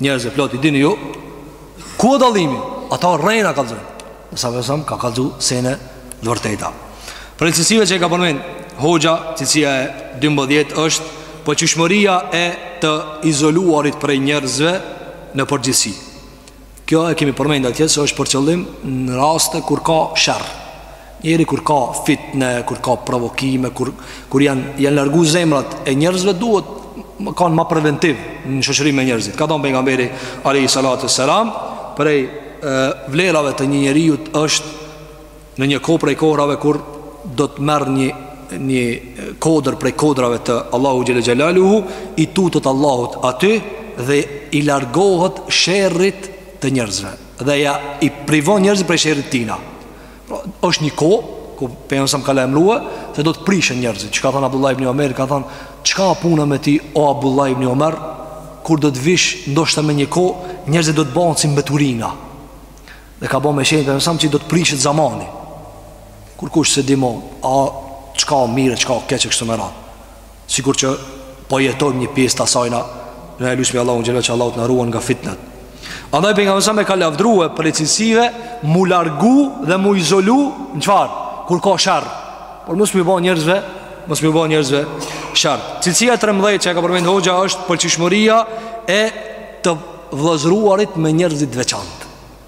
Njerëz plot i dini ju Ku o dallimi? Ata rrejnë a kallzojnë Ndërsa Pejgamberi a.s. ka kallzu sene të vërteta Prej cilësive që i ka përmend Hoxha cilësia e 12 është Pëlqyeshmëria e të izoluarit prej njerëzve në përgjithsi Kjo e kemi përmend dhe tjetër se është për qëllim në raste kur ka sherr Njeriu kur ka fitne, kur ka provokime, kur, kur janë jan largu zemrat e njerëzve, duhet me kanë ma preventiv në shoqëri me njerëzit. Ka thonë Pejgamberi, alejhi salatu selam, prej e, vlerave të një njeriut është në një kohë prej kohrave kur do të merr një, një kodër prej kodrave të Allahu xhel-le xhelaluhu, i tutet Allahut aty dhe i largohet sherrit të njerëzve dhe ai i privon njerëzit prej sherrit t'tina. Pra, është një kohë ku pejgamberi a.s. ka lajmëruar se do të prishen njerëzit. Çka thon Abdullah ibn Omer, ka thon, çka puna me ti o Abdullah ibn Omer, kur do të vish ndoshta me një kohë, njerëzit do të bëhen si mbeturina. Dhe ka bo me shenjë pejgamberi a.s. që do të prishet zamani. Kurkush s'e di mo, a çka o mirë, çka o keq kështu me radhë. Sikur që po jetojmë një pjesë të asajna Ne e lusmi Allahun xhel-le që Allahu të na ruan nga fitnet Andaj Pejgamberi a.s. e ka lavdru prej cilësive M'u largu dhe m'u izolu në çfarë Kur ka sherr Por mos m'i bo njerëzve Mos m'i bo njerëzve sherr Cilësia e trembëdhjetë që e ka përmend hoxha është Pëlqyeshmëria e të vëllazëruarit me njerëzit e veçantë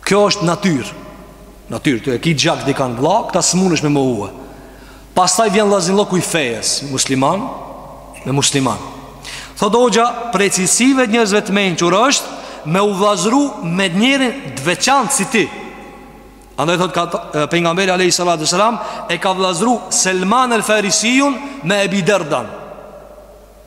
Kjo është natyrë. Natyrë, t'e ki gjak dikan vlla, këta s'munesh me mohue. Pastaj vjen vllaznilloku i fejes, musliman me musliman. Thotë hoxha, prej cilësive njerëzve të mençur është me u vllazëru me njerin të veçantë si ti. Andaj thotë ka pejgamberi alayhi salatu wasalam e ka vllazëru Selman el-Farisiun me Ebi Derdan.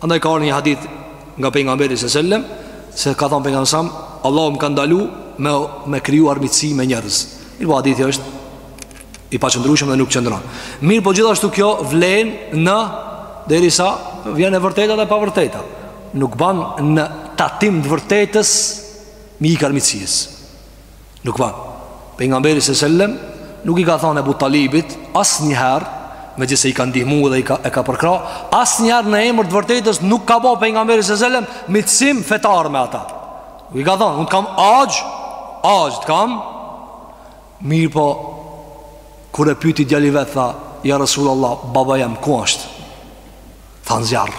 Andaj ka ardhë një hadith nga pejgamberi së sellem Se ka thonë pejgamberi sellem Allahu më ka ndalu me, me kriju armiqësi me njerëz Mirëpo hadithi është i paqëndrueshëm dhe nuk qëndron Mirëpo gjithashtu kjo vlen në derisa vjen e vërteta dhe pavërteta Nuk ban në tatim të vërtetës M'i ik armiqësisë Nuk ban Pejgamberi se sellem Nuk i ka thonë Ebu Talibit Asnjëherë Megjithëse i ka ndihmu dhe i ka, e ka përkrah Asnjëherë në emër të vërtetës Nuk ka bo pejgamberi se sellem Miqësim fetar me ata Nuk i ka thonë Unë të kam axh Axh të kam Mirëpo Kur e pyti djali vet tha Ja Rasul Allah Baba jem ku është Tha në zjarr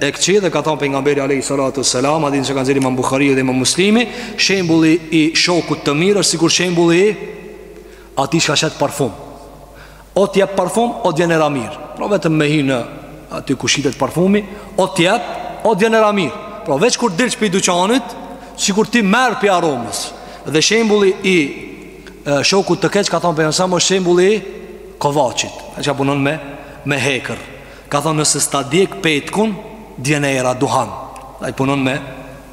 E këqij dhe ka thonë pejgamberi Alejhi Salatu Selam Hadith që ka nxjerr Imam Buhari dhe Imam Muslimi Shembulli i shokut të mirë është sikur shembulli i Atij çka shet parfum O t'jep parfum, o t'vjen era mirë Pra vetëm me hyn aty ku shitet parfumi O t'jep, o t'vjen era mirë Pra veç kur dilsh prej duqanit Sikur ti merr prej aromës Dhe shembulli i e, Shokut të keq ka thonë pejgamberi selam Shembulli i kovaçit E që punon me, me hekër Ka thonë nëse s'ta djek petkun T'vjen era duhan Ai punon me,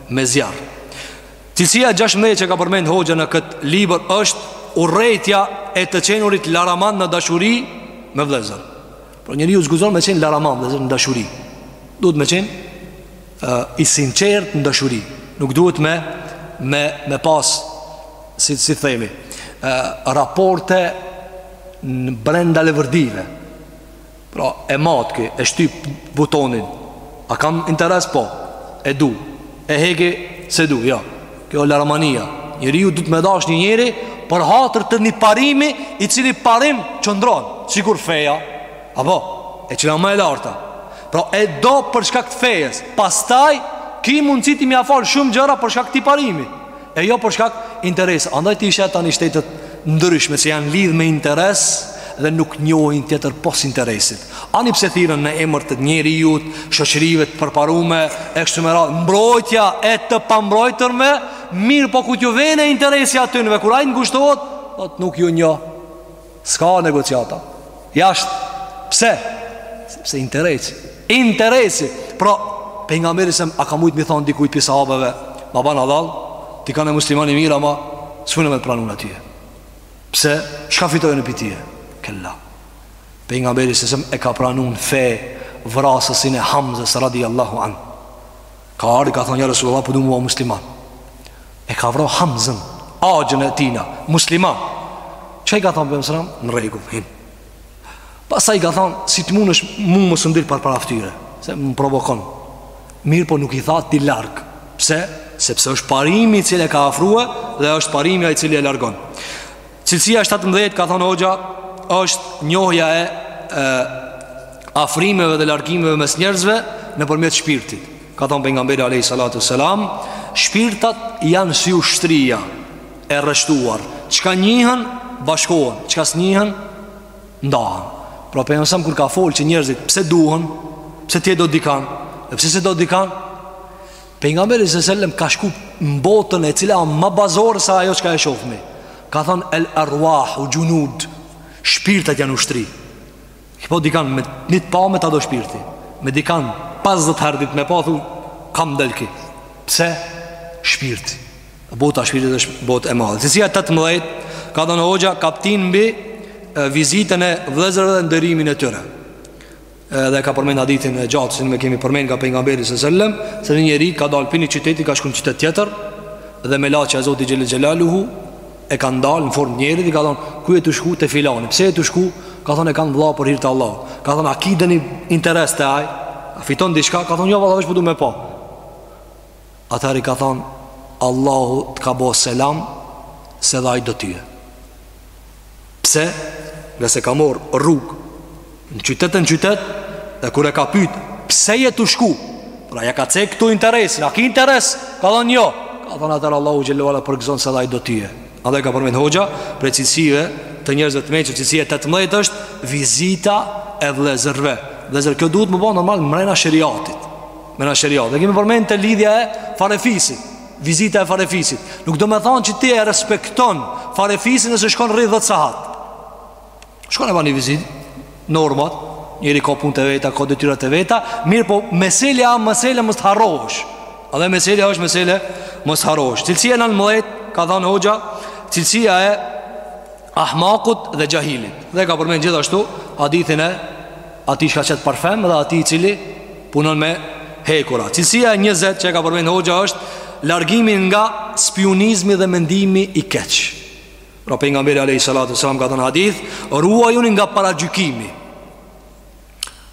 me zjarr Cilësia e gjashtëmbëdhjetë që ka përmend hoxha në këtë libër është Urrejtja e të qenurit laraman në dashuri Me vllezër Por njeriu s'guzon me qenë laraman vllezër në dashuri Duhet me qenë uh, i sinqert në dashuri Nuk duhet me, me, me pas Si, si themi uh, Raporte në brenda levërdive Pra e mat ti, e shtyp butonin A kam interes po, e du E heki s'e du, jo Kjo laramania Njeriu duhet me dash një njeri Për hatër të një parimi I cili parim qëndron Sikur feja Apo, e qëna më e larta Pra e do për shkak të fejes Pastaj, ki mundësi ti me ia fal shumë gjëra Për shkak t'këtij parimi e jo për shkak interes. Andaj ti i sheh tani shtetet e ndryshme se janë lidh me interes dhe nuk njohin tjetër pos interesit. Ani pse thirren në emër të njeriut, shoqërive të përparume, e kështu me radhë, mbrojtja e të pambrojtërve, mirëpo kur t'ju vjen interesi atyneve, kur ai ngushtohet, atë nuk ju njoh, S'ka negociata Jashtë Pse? Pse interesi Interesi Pra Pejgamberi a.s. a ka mujt me i thonë dikujt pi sahabeve Ma ban adhal Ti kanë e musliman i mirë ama S'mun me të pranu atyje Pse? Çka fitoj une pi tyje? Kella Pejgamberi a.s. e ka pranu n'fe Vrasësin e Hamzës radiallahu anh Ka ardh i ka thonë ja Resulullah për po du mu ba musliman E ka vro Hamzën Axhën e tina Musliman Ça i ka thonë Pejgamberi a.s. Në rregull hin Pastaj i ka thonë Si të mundësh mu mos um dil përpara ftyre Se më provokon Mirëpo nuk i tha ti larg Pse? Sepse është parimi i cili e ka afru Dhe është parimi ai i cili e largon Cilësia 17 ka thënë hoxha është njohja e, e afrimeve dhe largimeve mes njerëzve nëpërmjet shpirtit. Ka thënë Pejgamberi alejhi salatu ve selam, shpirtat janë si ushtria e rreshtuar, çka njihen bashkohen, çka s'njihen ndahen. Pra Pejgamberi a.s. kur ka folë që njerëzit pse duhen Pse ti e do dikan Dhe pse s'e do dikan Pejgamberi a.s. ka shku më botën e cila a ma bazore se ajo çka e shofmi Ka thonë el arwahu xhunud Shpirtet janë ushtri Po dikan me ni t'pame ta do shpirti Me dikan 50 herë ditë me pa thu kam dal ki Pse shpirti Bota e shpirtit është botë e madhe Cilësi e të të mëdhejt Ka thonë hoxha kaptinë mbi vizitën e vlezërve dhe nderimin e tyre Edhe e ka përmend hadithin e gjatë që ne e kemi përmend nga pejgamberi sallallahu alajhi wasallam, se një njeri ka dalë pi ni qyteti ka shkuar në qytet tjetër dhe melaqja e Zotit xhele xhelaluhu e ka ndalë në formë njeri dhe i ka thonë ku je tu shku te filani, pse je tu shku? Ka thonë e kam vëlla për hir të Allahut. Ka thonë a ki ndoni interes te ai? A fiton diçka? Ka thonë jo valla veç po du me pa. Atëherë i ka thonë, Allahu të ka bo selam, se edhe ai të do tyje. Pse? Ngase ka morr rrugë, në qytet e në qytet, dhe kur e ka pytë, pse je tu shku? Pra, ja ka cekë këtu interesin, a ki interes? Ka thonë, jo. Ka thonë, atëherë Allahu xheleuala përgëzon se edhe ai të do tyje. Edhe ka përmen hoxha, prej cilësive të njerëzve të meqë, cilësive të të mdhejt është, vizita e vlezërve. Vlezër, kjo duhet mu bo normal mrena sheriatit. Mrena sheriatit Dhe kemi përmen te lidhja e farefisit Vizita e farefisit Nuk domethonë që ti e respekton farefisin nëse shkon rri dhetë sahat Shkon e ban një vizitë Normal Njeri ka punt e veta, ka detyrat e veta Mirëpo meselja mesele mos të harrohesh Edhe meselja është mesele mos të harrohesh Cilësia e nanmëdhetë Ka thonë hoxha Cilësia e Ahmakut dhe gjahilit Dhe e ka përmend gjithashtu hadithin e atij çka qet parfem Dhe atij i cili punon me hekura Cilësia e njëzet që e ka përmend hoxha është Largimi nga spionizmi dhe mendimi i keq Pra pejgamberi a.s. ka thënë hadith Ruajuni nga paragjykimi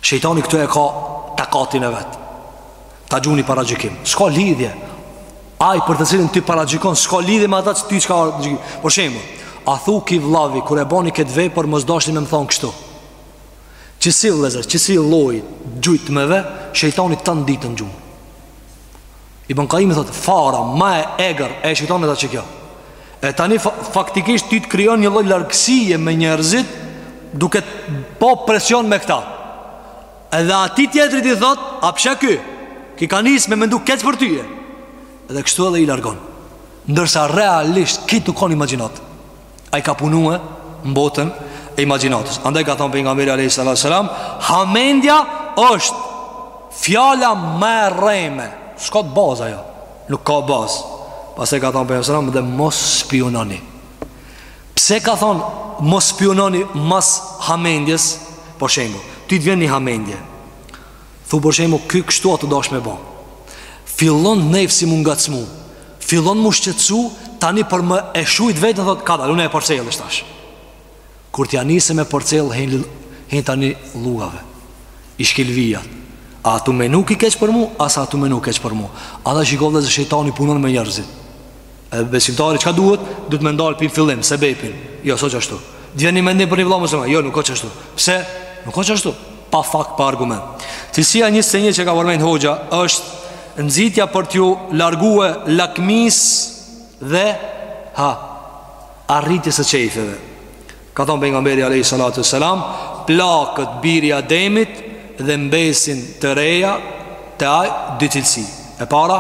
Shejtani këtu e ka takatin e vet. Ta gjun ni paragjykim. S'ka lidhje. Ai për të cilin ti paragjykon, s'ka lidhje me ata që ti çka paragjykim. Për shembull, a thu ki vllavi kur e bani këtë vepër mos deshti me m'thonë kështu. Qësi vëllazër, qësi lloj gjujtmeve, shejtani tan ditën gjun. Ibn Kajimi thotë fara ma e egrë e shejtanit është kjo. E tani faktikisht ti të krijon një lloj largësie me njerëzit duke t'bo presion me këta. Edhe atij tjetrit i thotë, a pe sheh ky? Ki ka nisë me mendu keq për tyje. Edhe kështu edhe i largon. Ndërsa realisht krejt u kon imagjinatë. Ai ka punu në botën e imagjinatës. Andaj ka thonë pejgamberi alejhis salatu selam, hamendja është fjala ma e rreme. S'ka bazë ajo. Nuk ka bazë. Pastaj ka thonë pejgamberi sallallahu dhe mos spiunoni. Pse ka thonë mos spiunoni mas hamendjes? Për shembull, ti të vjen një hamendje. Thu për shembull, ky kështu a tu dash me bo Fillon nefsi me ngacmu Fillon mu shqetsu Tani për me e shujt veten thotë, ka dalë, unë e përcelli tash Kur t'ja nise me përcell Hin tani llugave I shkilvijat A tu menu ky keq për mu A s'a tu menu keq për mu A, pra shiko vllezër shejtani punon me njerëzit E besimtari çka duhet? Duhet me ndal prej n'fillim sebepin. Jo, s'është ashtu. T'vjen ni mendim për një vëlla musliman. Jo, nuk është ashtu. Pse? Nuk është ashtu. Pa fakt, pa argument. Cilësia 21 që ka përmend hoxha është nxitja për t'ju largue lakmisë dhe arritjes së çejfeve. Ka thonë pejgamberi alejhi salatu selam Plaket biri Ademit Dhe mbesin të reja Te ai dy cilësi E para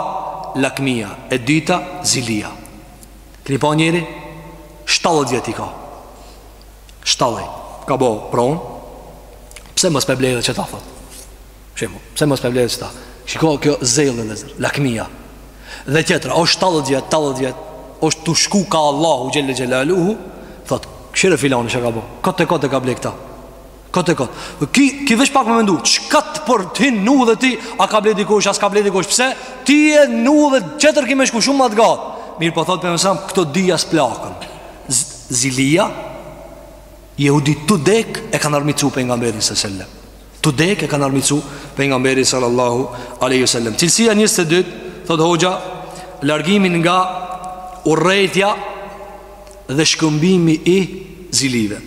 lakmia E dyta zilia Keni pa njeri 70 vjet i ka 70 Ka bo pronë Pse mos me ble edhe qëta thotë Shemo, pse mos me ble edhe qëta? Shiko kjo vllezër, lakmia. Dhe tjetra, është 70 vjet, 80 vjet, është tu shku ka Allahu xhel-le xhelaluhu, thotë, kshyre filani çka bo, kuku kuku ka ble këta. Kuku kuku. Ky, ky veç pak me mendu, çka t'përket ty edhe ti, a ka ble dikosh, a s'ka ble dikosh, pse? Ti edhe në dhe tjetër ki me shku shumë ma t'gatë. Mirëpo thotë pejgamberi, këto dyja s'plaken. Zilia, jehudit e kanë armiqsu pejgamberin alejhi selam. Tu dek e kanë armiqsu pejgamberi sallallahu alaihi wasallam. Cilësia 22 thot hoxha largimin nga urrejtja dhe shkëmbimi i zilive.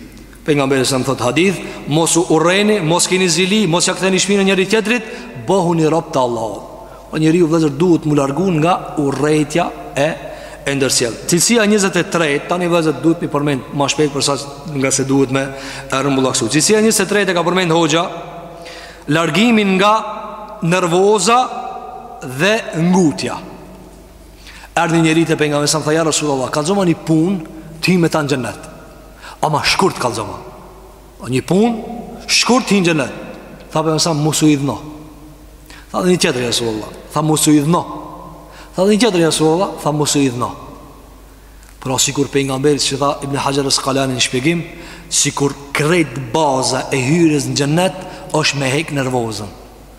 Pejgamberi sa thot hadith, mos u urreni, mos keni zili, mos ja ktheni shpinën njëri tjetrit, bëhuni rob të Allahut. Po njeriu vëllazër duhet mu largu nga urrejtja e e ndërsjell. Cilësia 23, tani vëllazër duhet mi përmend ma shpejt për sa nga se duhet me rrumbullaksu. Cilësia 23 e ka përmend hoxha largimin nga nervoza dhe ngutja. Erdhi njëri te pejgamberi sa tha ja Rasulullah, kallzoma një punë të hi me ta në xhennet. Ama shkurt kallzoma. O një punë, shkurt hi në xhennet Tha pejgamberi sa mos u idhno Tha dhe një tjetër ja Rasulullah Tha mos u idhno Tha dhe një tjetër ja Rasulullah Tha mos u idhno Pra sikur pejgamberi siç tha Ibn Haxher Askalani në shpjegim Sikur krejt baza e hyrjes në xhennet është me hek nervozën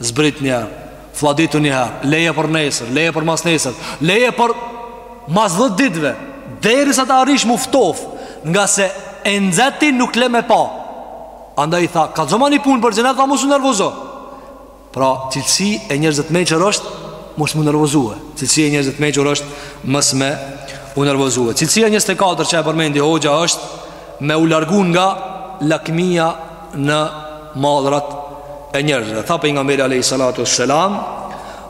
Zbrit një herë, fladitu një herë, leje për nesër, leje për mas nesër, leje për mas dhet ditve, derisa të arrish m'u ftof, ngase e nxehti nuk le me pa. Andaj i tha, kallzoma ni punë për xhennet, tha mos u nervozo. Pra, cilësi e njerëzit të mençur është, mos me u nervozue. Cilësi e njerëzit të mençur është, mos me u nervozue. Cilësia 24 që e përmendi hoxha është, me u largu nga lakmia në mallrat e njerëzve. Tha pejgamberi alejhi salatu ve selam,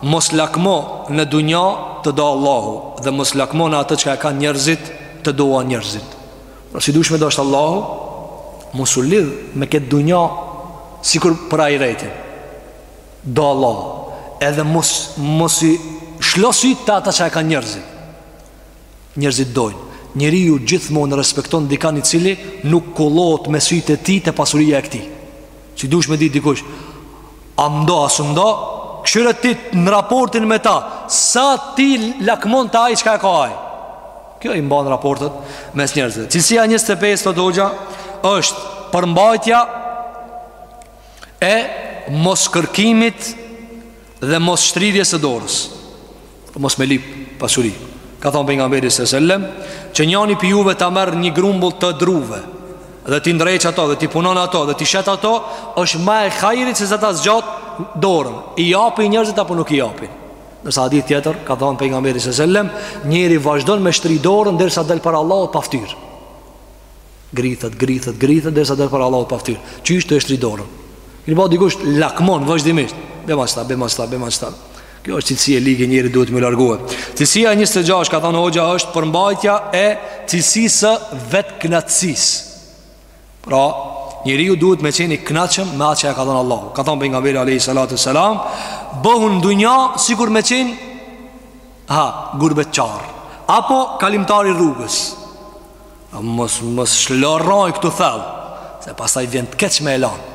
mos lakmo në dunja të do Allahu dhe mos lakmo në atë çka e kanë njerëzit të duan njerëzit. Pra si dush me t'dasht Allahu, mos u lidh me këtë dunja sikur për a i rejti. Do Allahu, edhe mos, mos i shlo sytë te ata çka e kanë njerëzit. njerëzit dojnë. Njeriu gjithmonë respekton dikan i cili nuk kullohet me sytë e tij te pasuria e këtij. Si dush me ditë dikush, a më do, a s'më do, kshyre ti në raportin me ta, sa ti lakmon te ajo çka e ka aj. Kjo i mban raportet mes njerëzve. Cilësia 25 thot hoxha është përmbajtja e mos kërkimit dhe mos shtrirjes së dorës mos me lip pasuri ka thonë pejgamberi se sellem që njani pi juve të merr një grumbull të druve dhe t'i ndreq ato dhe t'i punon ato dhe t'i shet ato është ma e hajrit se se ta zgjat dorën i japin njerëzit apo nuk i japin ndërsa hadith tjetër ka thonë pejgamberi se sellem njeri vazhdon me shtri dorën derisa del para Allahut pa ftyrë Grithet, grithet, grithet derisa del para Allahit pa ftyrë. Qysh ta shtri dorën. Mirë po dikush lakmon vazhdimisht. Be mos ta, be mos ta, be mos ta. Kjo është cilësia e ligë njeriu duhet me u largu. Cilësia 26 ka thënë hoxha është përmbajtja e cilësisë së vetkënaqësisë. Pra, njeriu duhet me qenë i kënaqshëm me atë që ka dhënë Allahu. Ka thënë pejgamberi alayhi salatu sallam, bëhu në dunja sikur me qenë ha, gurbetçar apo kalimtar i rrugës. Mos mos shlorroj këtu thell, se pastaj vjen të keq me e lan.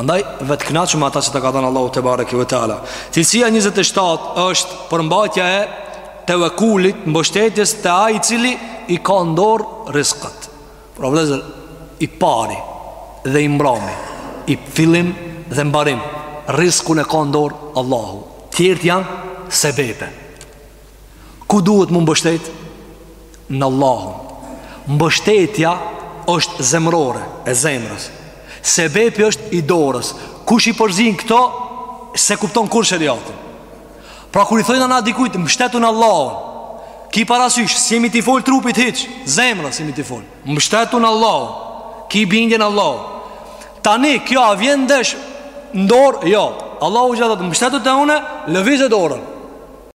Andaj vetë kënaqu me ata që ta ka dhënë Allahu tebareke ve teala. Cilësia 27 është përmbajtja e tevekulit, mbështetjes te ai i cili i ka në dorë rriskët. Pra vëllazër, i pari dhe i mbrami, i fillim dhe mbarim, rriskun e ka në dorë Allahu. Tjert janë sebepe. Ku duhet m'u mbështet? Në Allahun Mbështetja është zemrore E zemrës Sebepi është i dorës Kush i përzin këto S'e kupton kurrë sheriatin Pra kur i thojna na dikujt Mbështetu në Allahun Ki parasysh S'jemi t'i folë trupit hiç Zemrës jemi t'i folë Mbështetu në Allahun Ki bindje në Allahun Tani kjo a vjen ndesh Ndorë Jo Allahu i gjallë thotë mbështetu te une Lëvize dorën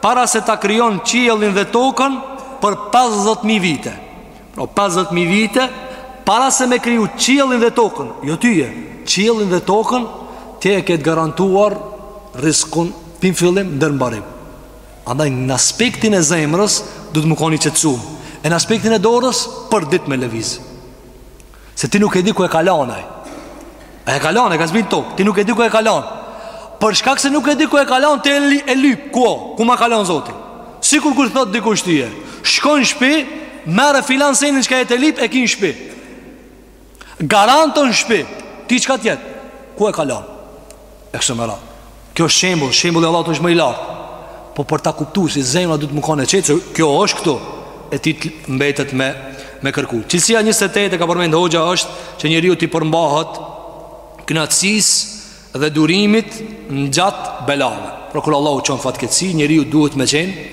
Para se ta krijon qiellin dhe tokën për 50000 vite. Pra 50000 vite para se me kriju qiellin dhe tokën, jo tyje, qiellin dhe tokën ti e ke të garantuar rriskun prej fillim deri në mbarim. Andaj në aspektin e zemrës duhet m'u kon i qetësum. E në aspektin e dorës për ditë me lëviz. Se ti nuk e di ku e ka lanë ai. A e ka lanë, e ka zbrit tok. Ti nuk e di ku e ka lanë. Për shkak se nuk e di ku e ka lanë, ti e lyp. Ku? Ku ma ka lanë Zoti? Sikur kur thot dikush tyje. Shko në shtëpi, merre filan senin çka je te lyp e ki në shtëpi. Garanton në shtëpi. Ti çka të jet? Ku e ka lanë? e kështu me radhë. Kjo është shembull, shembulli i Allahit është më i lartë. Po për ta kuptuar se si zemra duhet m'u kon e qetë, kjo është këtu. E ty t'mbetet me me kërku. Cilësia 28 e ka përmend hoxha është që njeriu t'i përmbahet kënaqësisë dhe durimit gjatë belave. Pra kur Allahu çon fatkeqësi, njeriu duhet me qenë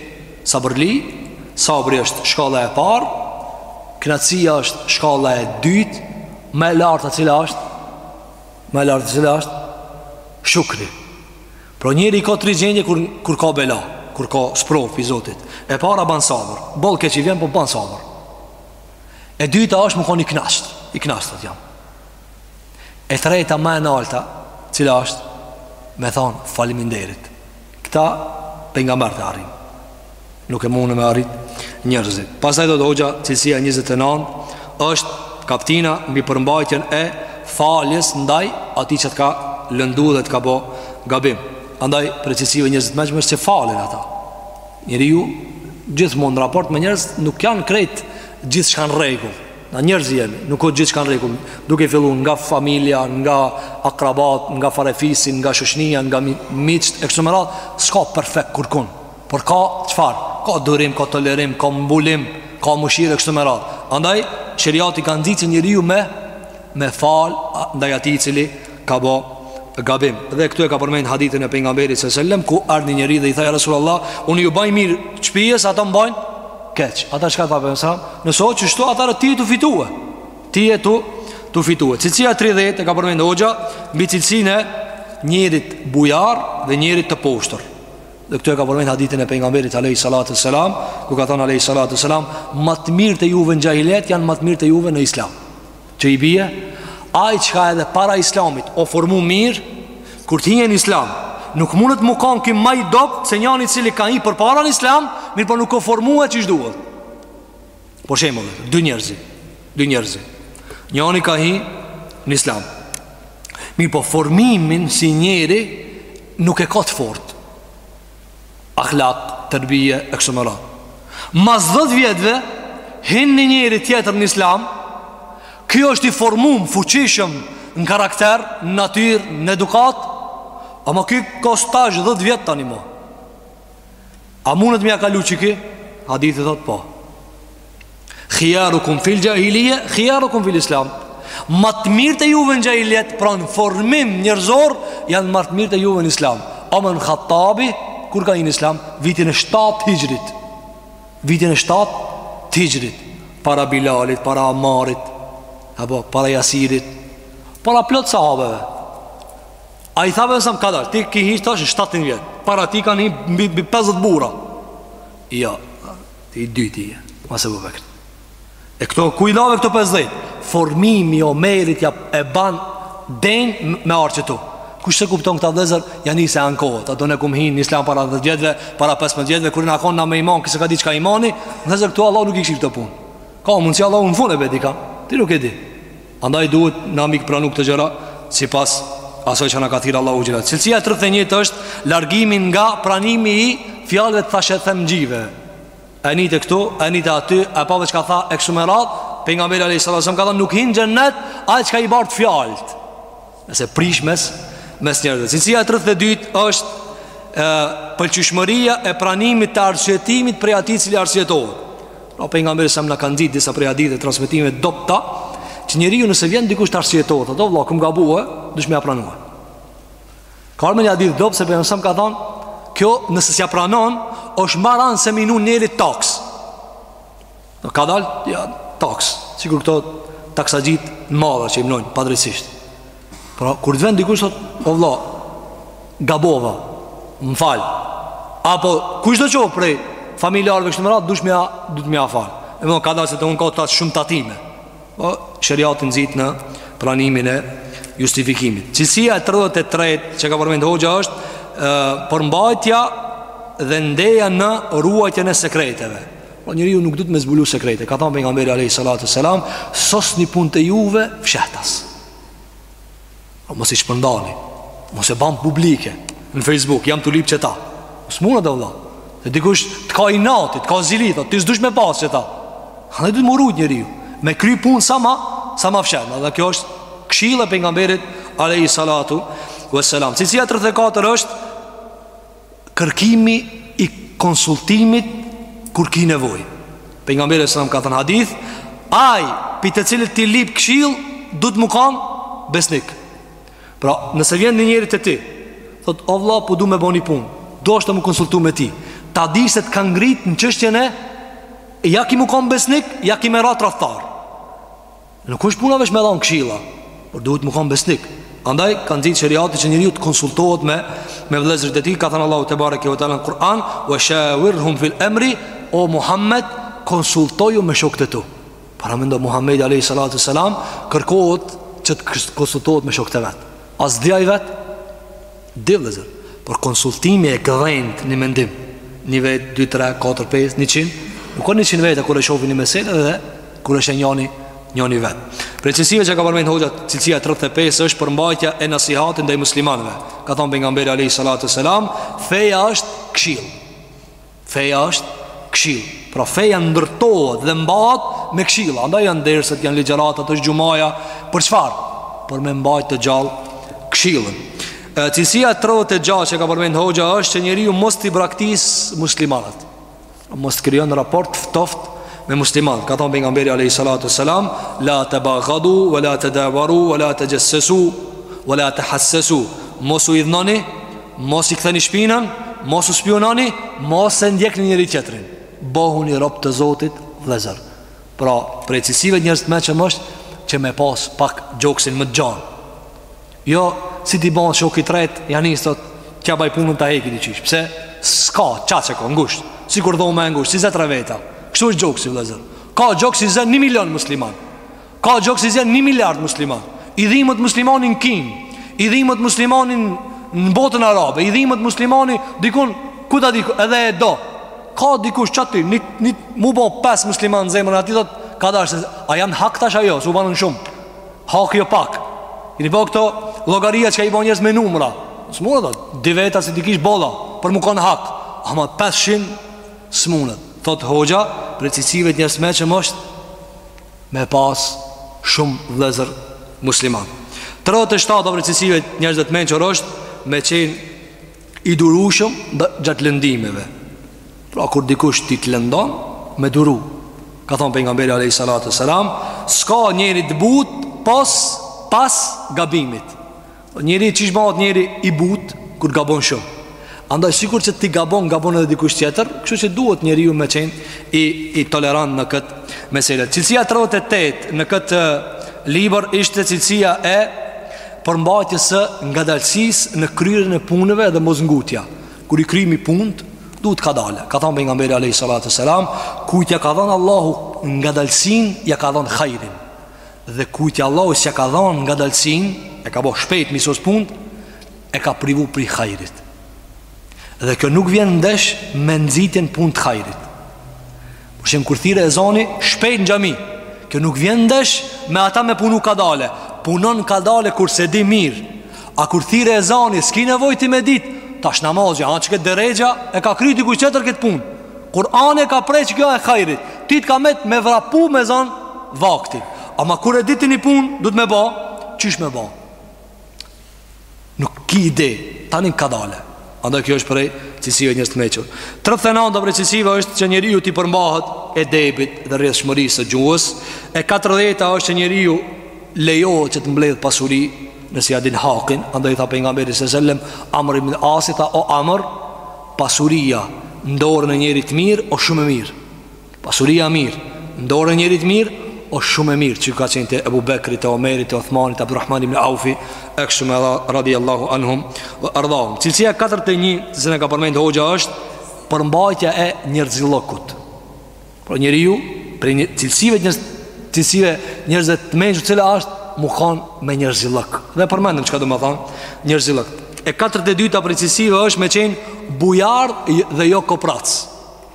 sabërli, sabri është shkalla e parë, kënaqësia është shkalla e dytë, më e larta cila është Ma e larta cila asht shukri. Pra njeri i ka tri gjendje kur, kur ka bela, kur ka sprovë i Zotit. E para ban sabër, bol keq i vjen, po ban sabër. E dyta asht m'u kon i knaqt, i knaqt, o Zot, jam. E treta ma e nalta, cila asht, me than faliminderit. Këta pejgamberët e arrijnë. Nuk e munë me arrit njerëzit. Pastaj thotë hoxha cilësia e 29 është kaptina mbi përmbajtjen e faljes ndaj atij që të ka lëndu dhe të ka bo gabim. Andaj prej cilësive ma t'çmueshme është që falin ata. Njeriu gjithmonë në raport me njerëzit nuk janë krejt gjithçka n'rregull. Na njerëz jemi, nuk o gjithçka n'rregull Duke fillu nga familja, nga akrabat, nga farefisi, nga shoqnia, nga miqt, e kështu me radhë S'ka perfekt kurkun Por ka çfarë, ka durim, ka tolerim, ka mbulim, ka mëshirë, e kështu me radhë Andaj, sheriati ka nxit që njeriu me, me fal ndaj atij i cili ka bo gabim Dhe këtu e ka përmend hadithin e pejgamberit sellem Ku erdh një njeri dhe i tha ja Resulallah Unë ju baj mirë shpijës, ata më bajnë keq Ata çka tha për nësa Nëse o qeshtu atëherë ti je tu fitue Ti je tu fitue Cilësia 30 e ka përmend hoxha Mbi cilësinë e njerit bujar dhe njerit të poshtër Dhe këtu e ka përmend hadithin e pejgamberit alejhi salatu ve selam Ku ka thonë alejhi salatu ve selam Ma të mirët e juve në xhahilijet janë ma të mirët e juve në islam Që i bie ai që ka edhe para islamit O formu mirë Kur t'hije në islam Nuk mundet m'u kanë ky ma i dobët Se njani i cili ka hi përpara në islam Mirëpo nuk o formu qysh duhet Për shembull dy njerëz dy njerëz Njani ka hi në islam Mirëpo formimin si njeri Nuk e ka të fortë Ahlak, terbije, e kështu me radhë Mas dhetë vjetve hin një njeri tjetër në islam Ky o është i formum, fuqishëm Në karakter, në natyrë, në edukatë Ama ky ka stazh dhetë vjet tani mo A mundet me ia kalu qiki? Hadithi thotë po Hijarukum fil xhahilije Hijarukum fil islam Ma të mirët e juve në xhahilijet Pra në formim njerëzor Janë ma të mirët e juve në islam Omer Hattabi Kur ka hi në islam? Vitin e 7 hixhrit Vitin e 7 hixhrit Para Bilalit, para Amarit Apo, para Jasirit Para plot sahabeve A i thave nësëm kadar Ti ki hi tash 7 vjet Para ti kanë hi mbi 50 burra Ja, jo. Ti i dyti je, mas Ebu Bekrit E këta, ku i lave këta 50? Formimi i Omerit ja e ban denj me ardh qetu Kush s'e kupton këta vllezër, ja nis e han kohë A thonë kom hi n'islam para 10 vjetve, para 15 vjetve Kur ina kon na me iman, ky s'e ka dit çka imani Vllezër këtu Allahu nuk i kqyr këto punë Ka mundësi Allahu n'fund e bën diçka Ti nuk e di Andaj duhet na me i pranu këto gjëra sipas asaj që na ka thirrë Allahu xhele. Cilësia e 31 është largimi nga pranimi i fjalëve të thashethemxhive. A nite këtu, a nite aty, e pave çka tha e kështu me radhë, pejgamberi alejhi salatu selam ka thënë nuk hin n'xhennet ai që i bart fjalët. Nëse prish mes, mes njerëzve Cilësia e 32 është e, Pëlqyshmëria e pranimit të arsyetimit Prej atij cili arsyetohet Pra pejgamberi alejhi selam na ka nxitë Disa prej haditheve transmetime të dobta Që njeriu nëse vjen dikush të arsyetohet Thotë o vlla, kam gabu e, dush me ja pranu Ka ardh në një hadith të dobt se pejgamberi alejhi selam ka thonë Kjo nëse s'ja pranon është ma ran se me i vnu njerit taks Në ka dalë ja, taks, sikur këto taksaxhit në madhe që i vnojnë, padrejtësisht. Pra, kur të vjen dikush thot, o vlla, gabova, më fal, apo kushdo qoftë prej familjarëve kështu me radhë, dush me ja, duhet me ja falë. E më në ka dalë se të unë ka të shumë tatime. Po, sheriati nxit në pranimin e justifikimit. Cilësia e 33 që ka përmendë hoxha është, përmbajtja dhe ndeja në ruajtjën e sekreteve. O njeriu nuk duhet me zbulu sekrete. Ka thënë pejgamberi alayhi salatu selam, sosni punët e juve fshehtas. O mos i shpërndani, mos e ban publike në Facebook, jam tu lyp qeta. Mos mund të vëlla. Dhe dikush të ka inati, të ka zili, thotë ti s'dush me pas qeta. Andaj duhet mu rujt njeriu, me kry punë sa më, sa më fshehtë. Dhe kjo është këshilla e pejgamberit alayhi salatu vesselam. Cilësia 34 është kërkimi i konsultimit kur ki nevoj Pejgamberi alejhi selam ka thënë në hadith Aj, prej të cilit ti lyp këshill, duhet me kan besnik Pra, nëse vjen një njeri te ti Thot, o vlla, po du me bo një punë Deshta mu konsultu me ty Ta di se të ka ngrit në çështjen e Ja ki me kan besnik, ja ki me ra tradhtar Nuk është puna veç me dhanë këshilla Por duhet me konë besnik Andaj ka nxit sheriati që njeriu të konsultohet me Me vllezërit e tij Ka thënë Allahu tebareke ve teala në Kur'an Wa shawir hum fil emri O Muhammed konsultoju me shokët e tu Paramendo Muhammed a.s. Kërkohet që të konsultohet me shokët e vet As dhja i vet Dy vëllezër, por konsultimi e gdhend një mendim, një vet, dy, tre, katër, pesë, njëqind, nuk ka njëqind veta kur e shohin një meselë dhe kur e sheh njani, njani vet. Prej cilësive që ka përmendur hoxha, cilësia 35 është përmbajtja e nasihatit ndaj muslimanëve. Ka thënë pejgamberi alayhi salatu selam, feja është këshill. Feja është këshill. Pra feja ndërtohet dhe mbahet me këshilla. Andaj janë derset, janë ligjëratat, është xhumaja, për çfarë? Për me mbajt të gjallë këshillën. Cilësia e 36 që ka përmend hoxha është që njeriu mos t'i braktis muslimanët. Mos krijon raport të ftoft me muslimanët. Ka thënë pejgamberi alayhi salatu sallam, la tabaghadu wa la tadabaru wa la tajassasu wa la tahassasu. Mos u idhnoni, Mos i ktheni shpinën, mos u spiononi, mos e ndjekni njëri tjetrin. Bohuni rob të Zotit, vëllezër. Pra, prej cilësive njerëzve të meçëm është që me pas pak gjoksin më të gjan. Jo, si t'i bon shoki i tretë, ja nis sot, çka baj punën ta heki diqysh. Pse? S'ka, qaq e ka ngusht. Sikur dhoma e ngusht, s'i zë tre veta. Kështu është gjoksi, vëllezër. Ka gjoks i zë 1 milion musliman. Ka gjoks i zen një miliard musliman I dhimet muslimani në Kinë I dhimet muslimani në botën arabe I dhimet muslimani dikun Ku ta dikun edhe e do Ka dikush që aty një, një, M'u bo pesë musliman në zemër Ati thot Ka da është A janë hak tash ajo Se u banën shumë Hak jo pak I një po këto llogaria që ka i bo njerëz me numra S'mun thot Dy veta si diqysh boll a Për m'u konë hak Ama 500 s'mun Thot hoxha prej cilësive të njerëzve të meçëm është me pas shumë vëllezër musliman. 37 prej cilësive njerëzve të mençur është me qenë i durueshëm gjatë lëndimeve. Pra kur dikush ti të lëndon me duru. Ka thënë pejgamberi alejhi salatu ue selam, s'ka njeri të but pos pas gabimit. Njeri qysh bahet njeri i but Kur gabon shumë Andaj sikur që ti gabon, gabon edhe dikush tjetër Kështu që duhet njeriu me qenë i, i tolerant në këtë mesele Cilësia 38 në këtë libër ishte cilësia e përmbajtjes së ngadalsisë në kryerjen e punëve dhe mosngutja Kur i kryjmë punët, duhet kadale Ka thonë Pejgamberi a.s. Kujt ja ka dhanë Allahu ngadalsinë, ja ka dhanë hajrin Dhe kujt Allahu s'ja ka dhanë ngadalsinë E ka bo shpejt m'i sos punt E ka privu prej hajrit Dhe kjo nuk vjen ndesh Me nxitjen n'punë të hajrit Për shembull kur thirret ezani Shpejt në xhami Kjo nuk vjen ndesh Me ata me punu kadale Punon kadale kur s'e di mirë A kur thirret ezani, s'ki nevoj ti me dit Tash namazi a n'qëkët derexhe E ka kry dikush tjetër këtë punë Kur'ani e ka pre që kjo e hajrit Ti t'ka met me vrapu me zan vaktin Ama kur e di ti ni punë, duhet me ba Qysh me ba Nuk ki ide, tani kadale Andaj kjo është prej cilësive të njerëzve të mençur Tridhetë e nanta prej cilësive është që njeriu t'i përmbahet edebit dhe rrjedhshmërisë së gjuhës E katërdheta është që njeriu lejohet që të mbledhë pasuri nëse ia din hakin Andaj i tha Pejgamberi alejhi selam Amr ibn Asi tha o Amr pasuria n'dorën e njeriut të mirë o shumë e mirë Pasuria mirë, n'dorë njerit mirë, o shumë e mirë që ka qenë te Ebu Bekri, te Omeri, te Othmani, te Abdurrahman ibn Aufi, e kështu me radhë radi Allahu anhum ve ardhahum. Cilësia 41-të se na e ka përmend hoxha është, përmbajtja e njerëzillëkut. Pra njeriu, prej cilësive njerz, cilësive njerzve të mençur cila është, me kanë me njerëzillëk. Dhe përmendëm çka domethanë njerëzillëk. E 42-ta prej cilësive është me qenë bujar dhe jo koprac.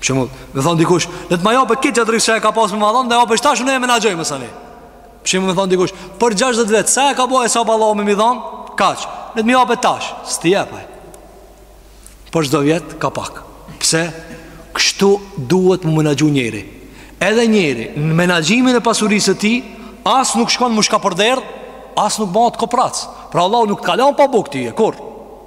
Për shembull, më thon dikush, "Le të ma japë këtë çadrë që e ka pas me ma dhon, ma japë tash unë e menaxhoj masanej." Për shembull, më thon dikush, "Për 60 vjet sa e ka bo hesap Allahu me m'i dhon?" Kaq? Le të m'i japë tash. S't'i jep. Për çdo vjet ka pak. Pse? Kështu duhet me menaxhu njeri. Edhe njeri në menaxhimin e pasurisë së tij, as nuk shkon me shkapërderdh, as nuk bëhet koprac. Pra Allahu nuk të ka lon pa bukë ty kurrë.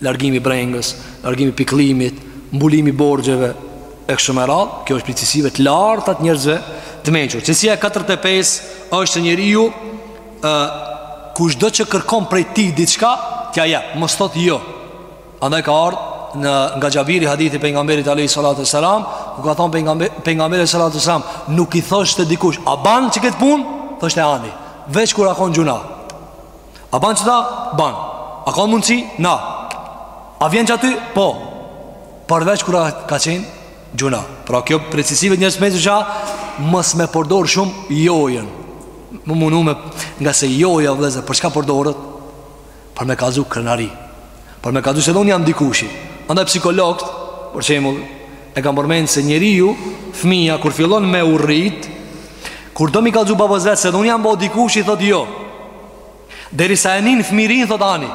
largimi i brengës, largimi i pikëllimit, mbulimi i borxheve e kështu me radhë, kjo është prej cilësive të larta të njerëzve të mençur. Cilësia e 45 është se njeriu ë kushdo që kërkon prej tij diçka, t'ja jep, mos thotë jo. Andaj ka ardhur nga Xhabiri hadithi pejgamberit alayhi salatu sallam, ku ka thënë pejgamberi alayhi salatu sallam, nuk i thoshte dikush, a ban qëtë punë? Thoshte ani, veç kur a kon gjynah. A ban qeta? Ban A ka mundësi? Na A vjen qaty? Po Përveç kur ka qenë gjynah Pra kjo prej cilësive t'njerëzve të mençur Mos me përdor shumë jojën Me u munu me Ngase joja vllezër për çka përdoret? Për me kallzu krenari Për me kallzu se edhe unë jam dikushi Andaj psikologët Për shembull E kam përmend se njeriu, fëmija, kur fillon me u rrit, kur do me i kallzu babës vet, se edhe unë jam bo dikushi, thot jo. Derisa e nin fëmijërinë, thot ani.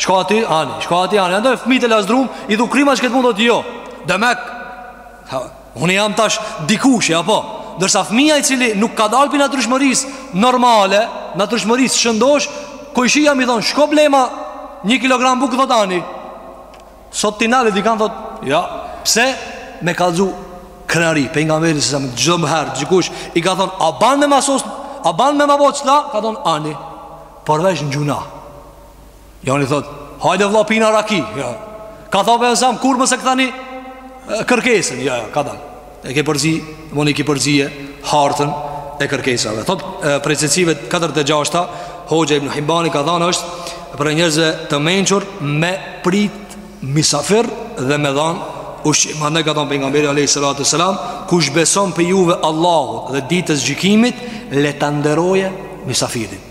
Shko aty, ani. Shko aty, ani. Andaj, fëmijët e lazdrum, i thu kryma qëtë punë, thot jo. Demek, ha, unë jam tash dikushi, a po. Ndërsa fëmija i cili nuk ka dal prej natyrshmërisë normale, natyrshmërisë shëndoshë, kojshia me i thonë, shko blema një kilogram bukë, thot ani. Sot ti nal dikan thot, jo, pse me kallzu krenari pejgamberi sa më çdo më herë dikush i ka thon a ban me ma sos a ban me ma bo qeta ka thon ani përveç në gjynah jo njoni thot hajde vlla pina raki jo ka thon vesh sam kurrë mos e ktheni kërkesën jo jo ka thon E ke përzi, mund e ki përzi hartën e kërkesave. Thot prej cilësive 46-ta, Hoxha ibn Hibani ka thënë është prej njerëzve të mençur me prit misafir dhe me dhan ushqim. Andaj ka thënë pejgamberi alayhis salatu selam, kush beson prej juve Allahut dhe ditës gjykimit, le ta nderoje misafirin.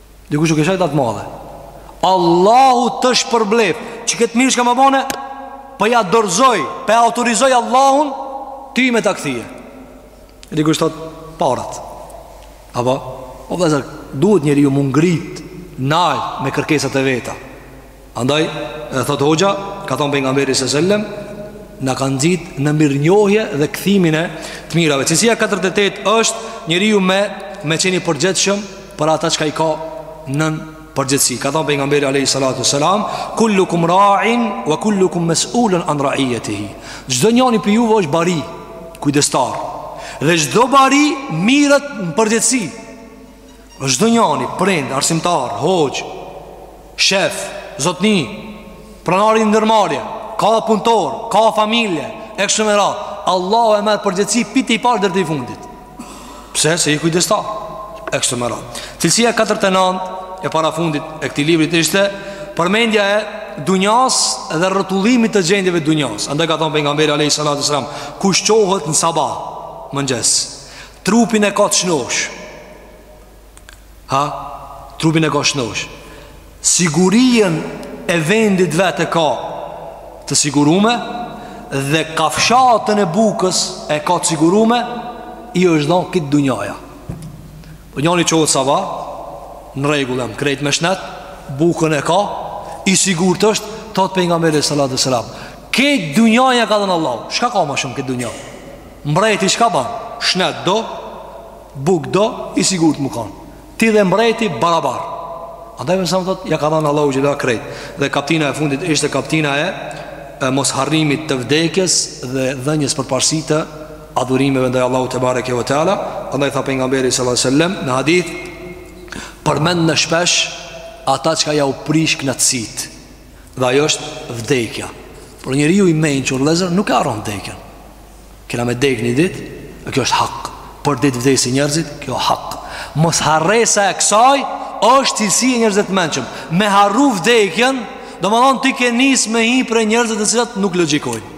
Dikush nuk e ka atë të madhe Allahu të shpërbleftë Që këtë mirë çka ma bone Po ja dorzoj po ja autorizoj Allahun Ty me ta kthy Dikush thot paret Apo O vllezër Duhet njeriu mu ngrit Nalt me kërkesat e veta Andaj, thot hoxha, ka thonë pejgamberi s sellem, na ka nxit në mirënjohje dhe kthimin e të mirave. Cilësia 48 është njeriu me, me qen i përgjegjshëm për ata çka i ka nën përgjegjësi. Ka thonë pejgamberi a.s. Kullukum ra'in wa kullukum mes'ulun an ra'ijetihi. Çdo njani prej juve është bari, kujdestar. Dhe çdo bari mirret në përgjegjësi. Çdo njani, prind, arsimtar, hoxh, shef, zotni, pronar i ndërmarrjes, ka punëtor, ka familje, e kështu me radhë. Allahu e merr përgjegjësi pi te i pari deri te i fundit. Pse se je kujdestar? E kështu me radhë. Cilësia 49 e parafundit e këtij librit ishte përmendja e dunjas dhe rrotullimit të gjendjeve të dunjas. Andaj ka thënë pejgamberi alayhi salatu sallam, kush çohet në sabah, mëngjes, Trupin e ka të shnosh Ha? Trupin e ka shnosh Sigurien e vendit vetë e ka Të sigurume Dhe kafshatën e bukës e ka të sigurume I është dhonë krejt dunjaja Po njani çohet sabah Në rregull krejt me shnet Bukën e ka I sigurt është Thot pejgamberi alejhi salatu selam Krejt dunjan ja ka dhon Allahu Çka ka ma shumë këtë dunjaja Mbreti çka ban? Shnet do, buk do, i sigurt mu kanë. Ti dhe mbreti barabar. Andaj me sa më thot, ja ka dhënë Allahu xh.sh. krejt. Dhe kaptina e fundit ishte kaptina e, e mosharrimit të vdekjes dhe dhënjes përparësi të adhurimeve ndaj Allahut tebareke ve teala. Andaj tha pejgamberi sallallahu alajhi wasallam në hadith përmendne shpesh ata çka jau prish knatësit. Dhe ajo është vdekja Por njeriu i mençur vllezër nuk e harron vdekjen Kena me dek një dit E kjo është hak Për dit vdesin njerëzit Kjo hak Mosharresa e kësaj është cilësi e njerëzve të mençëm Me harru vdekjen Domethonë ti ke nis me hi prej njerëzve të cilët nuk logjikojnë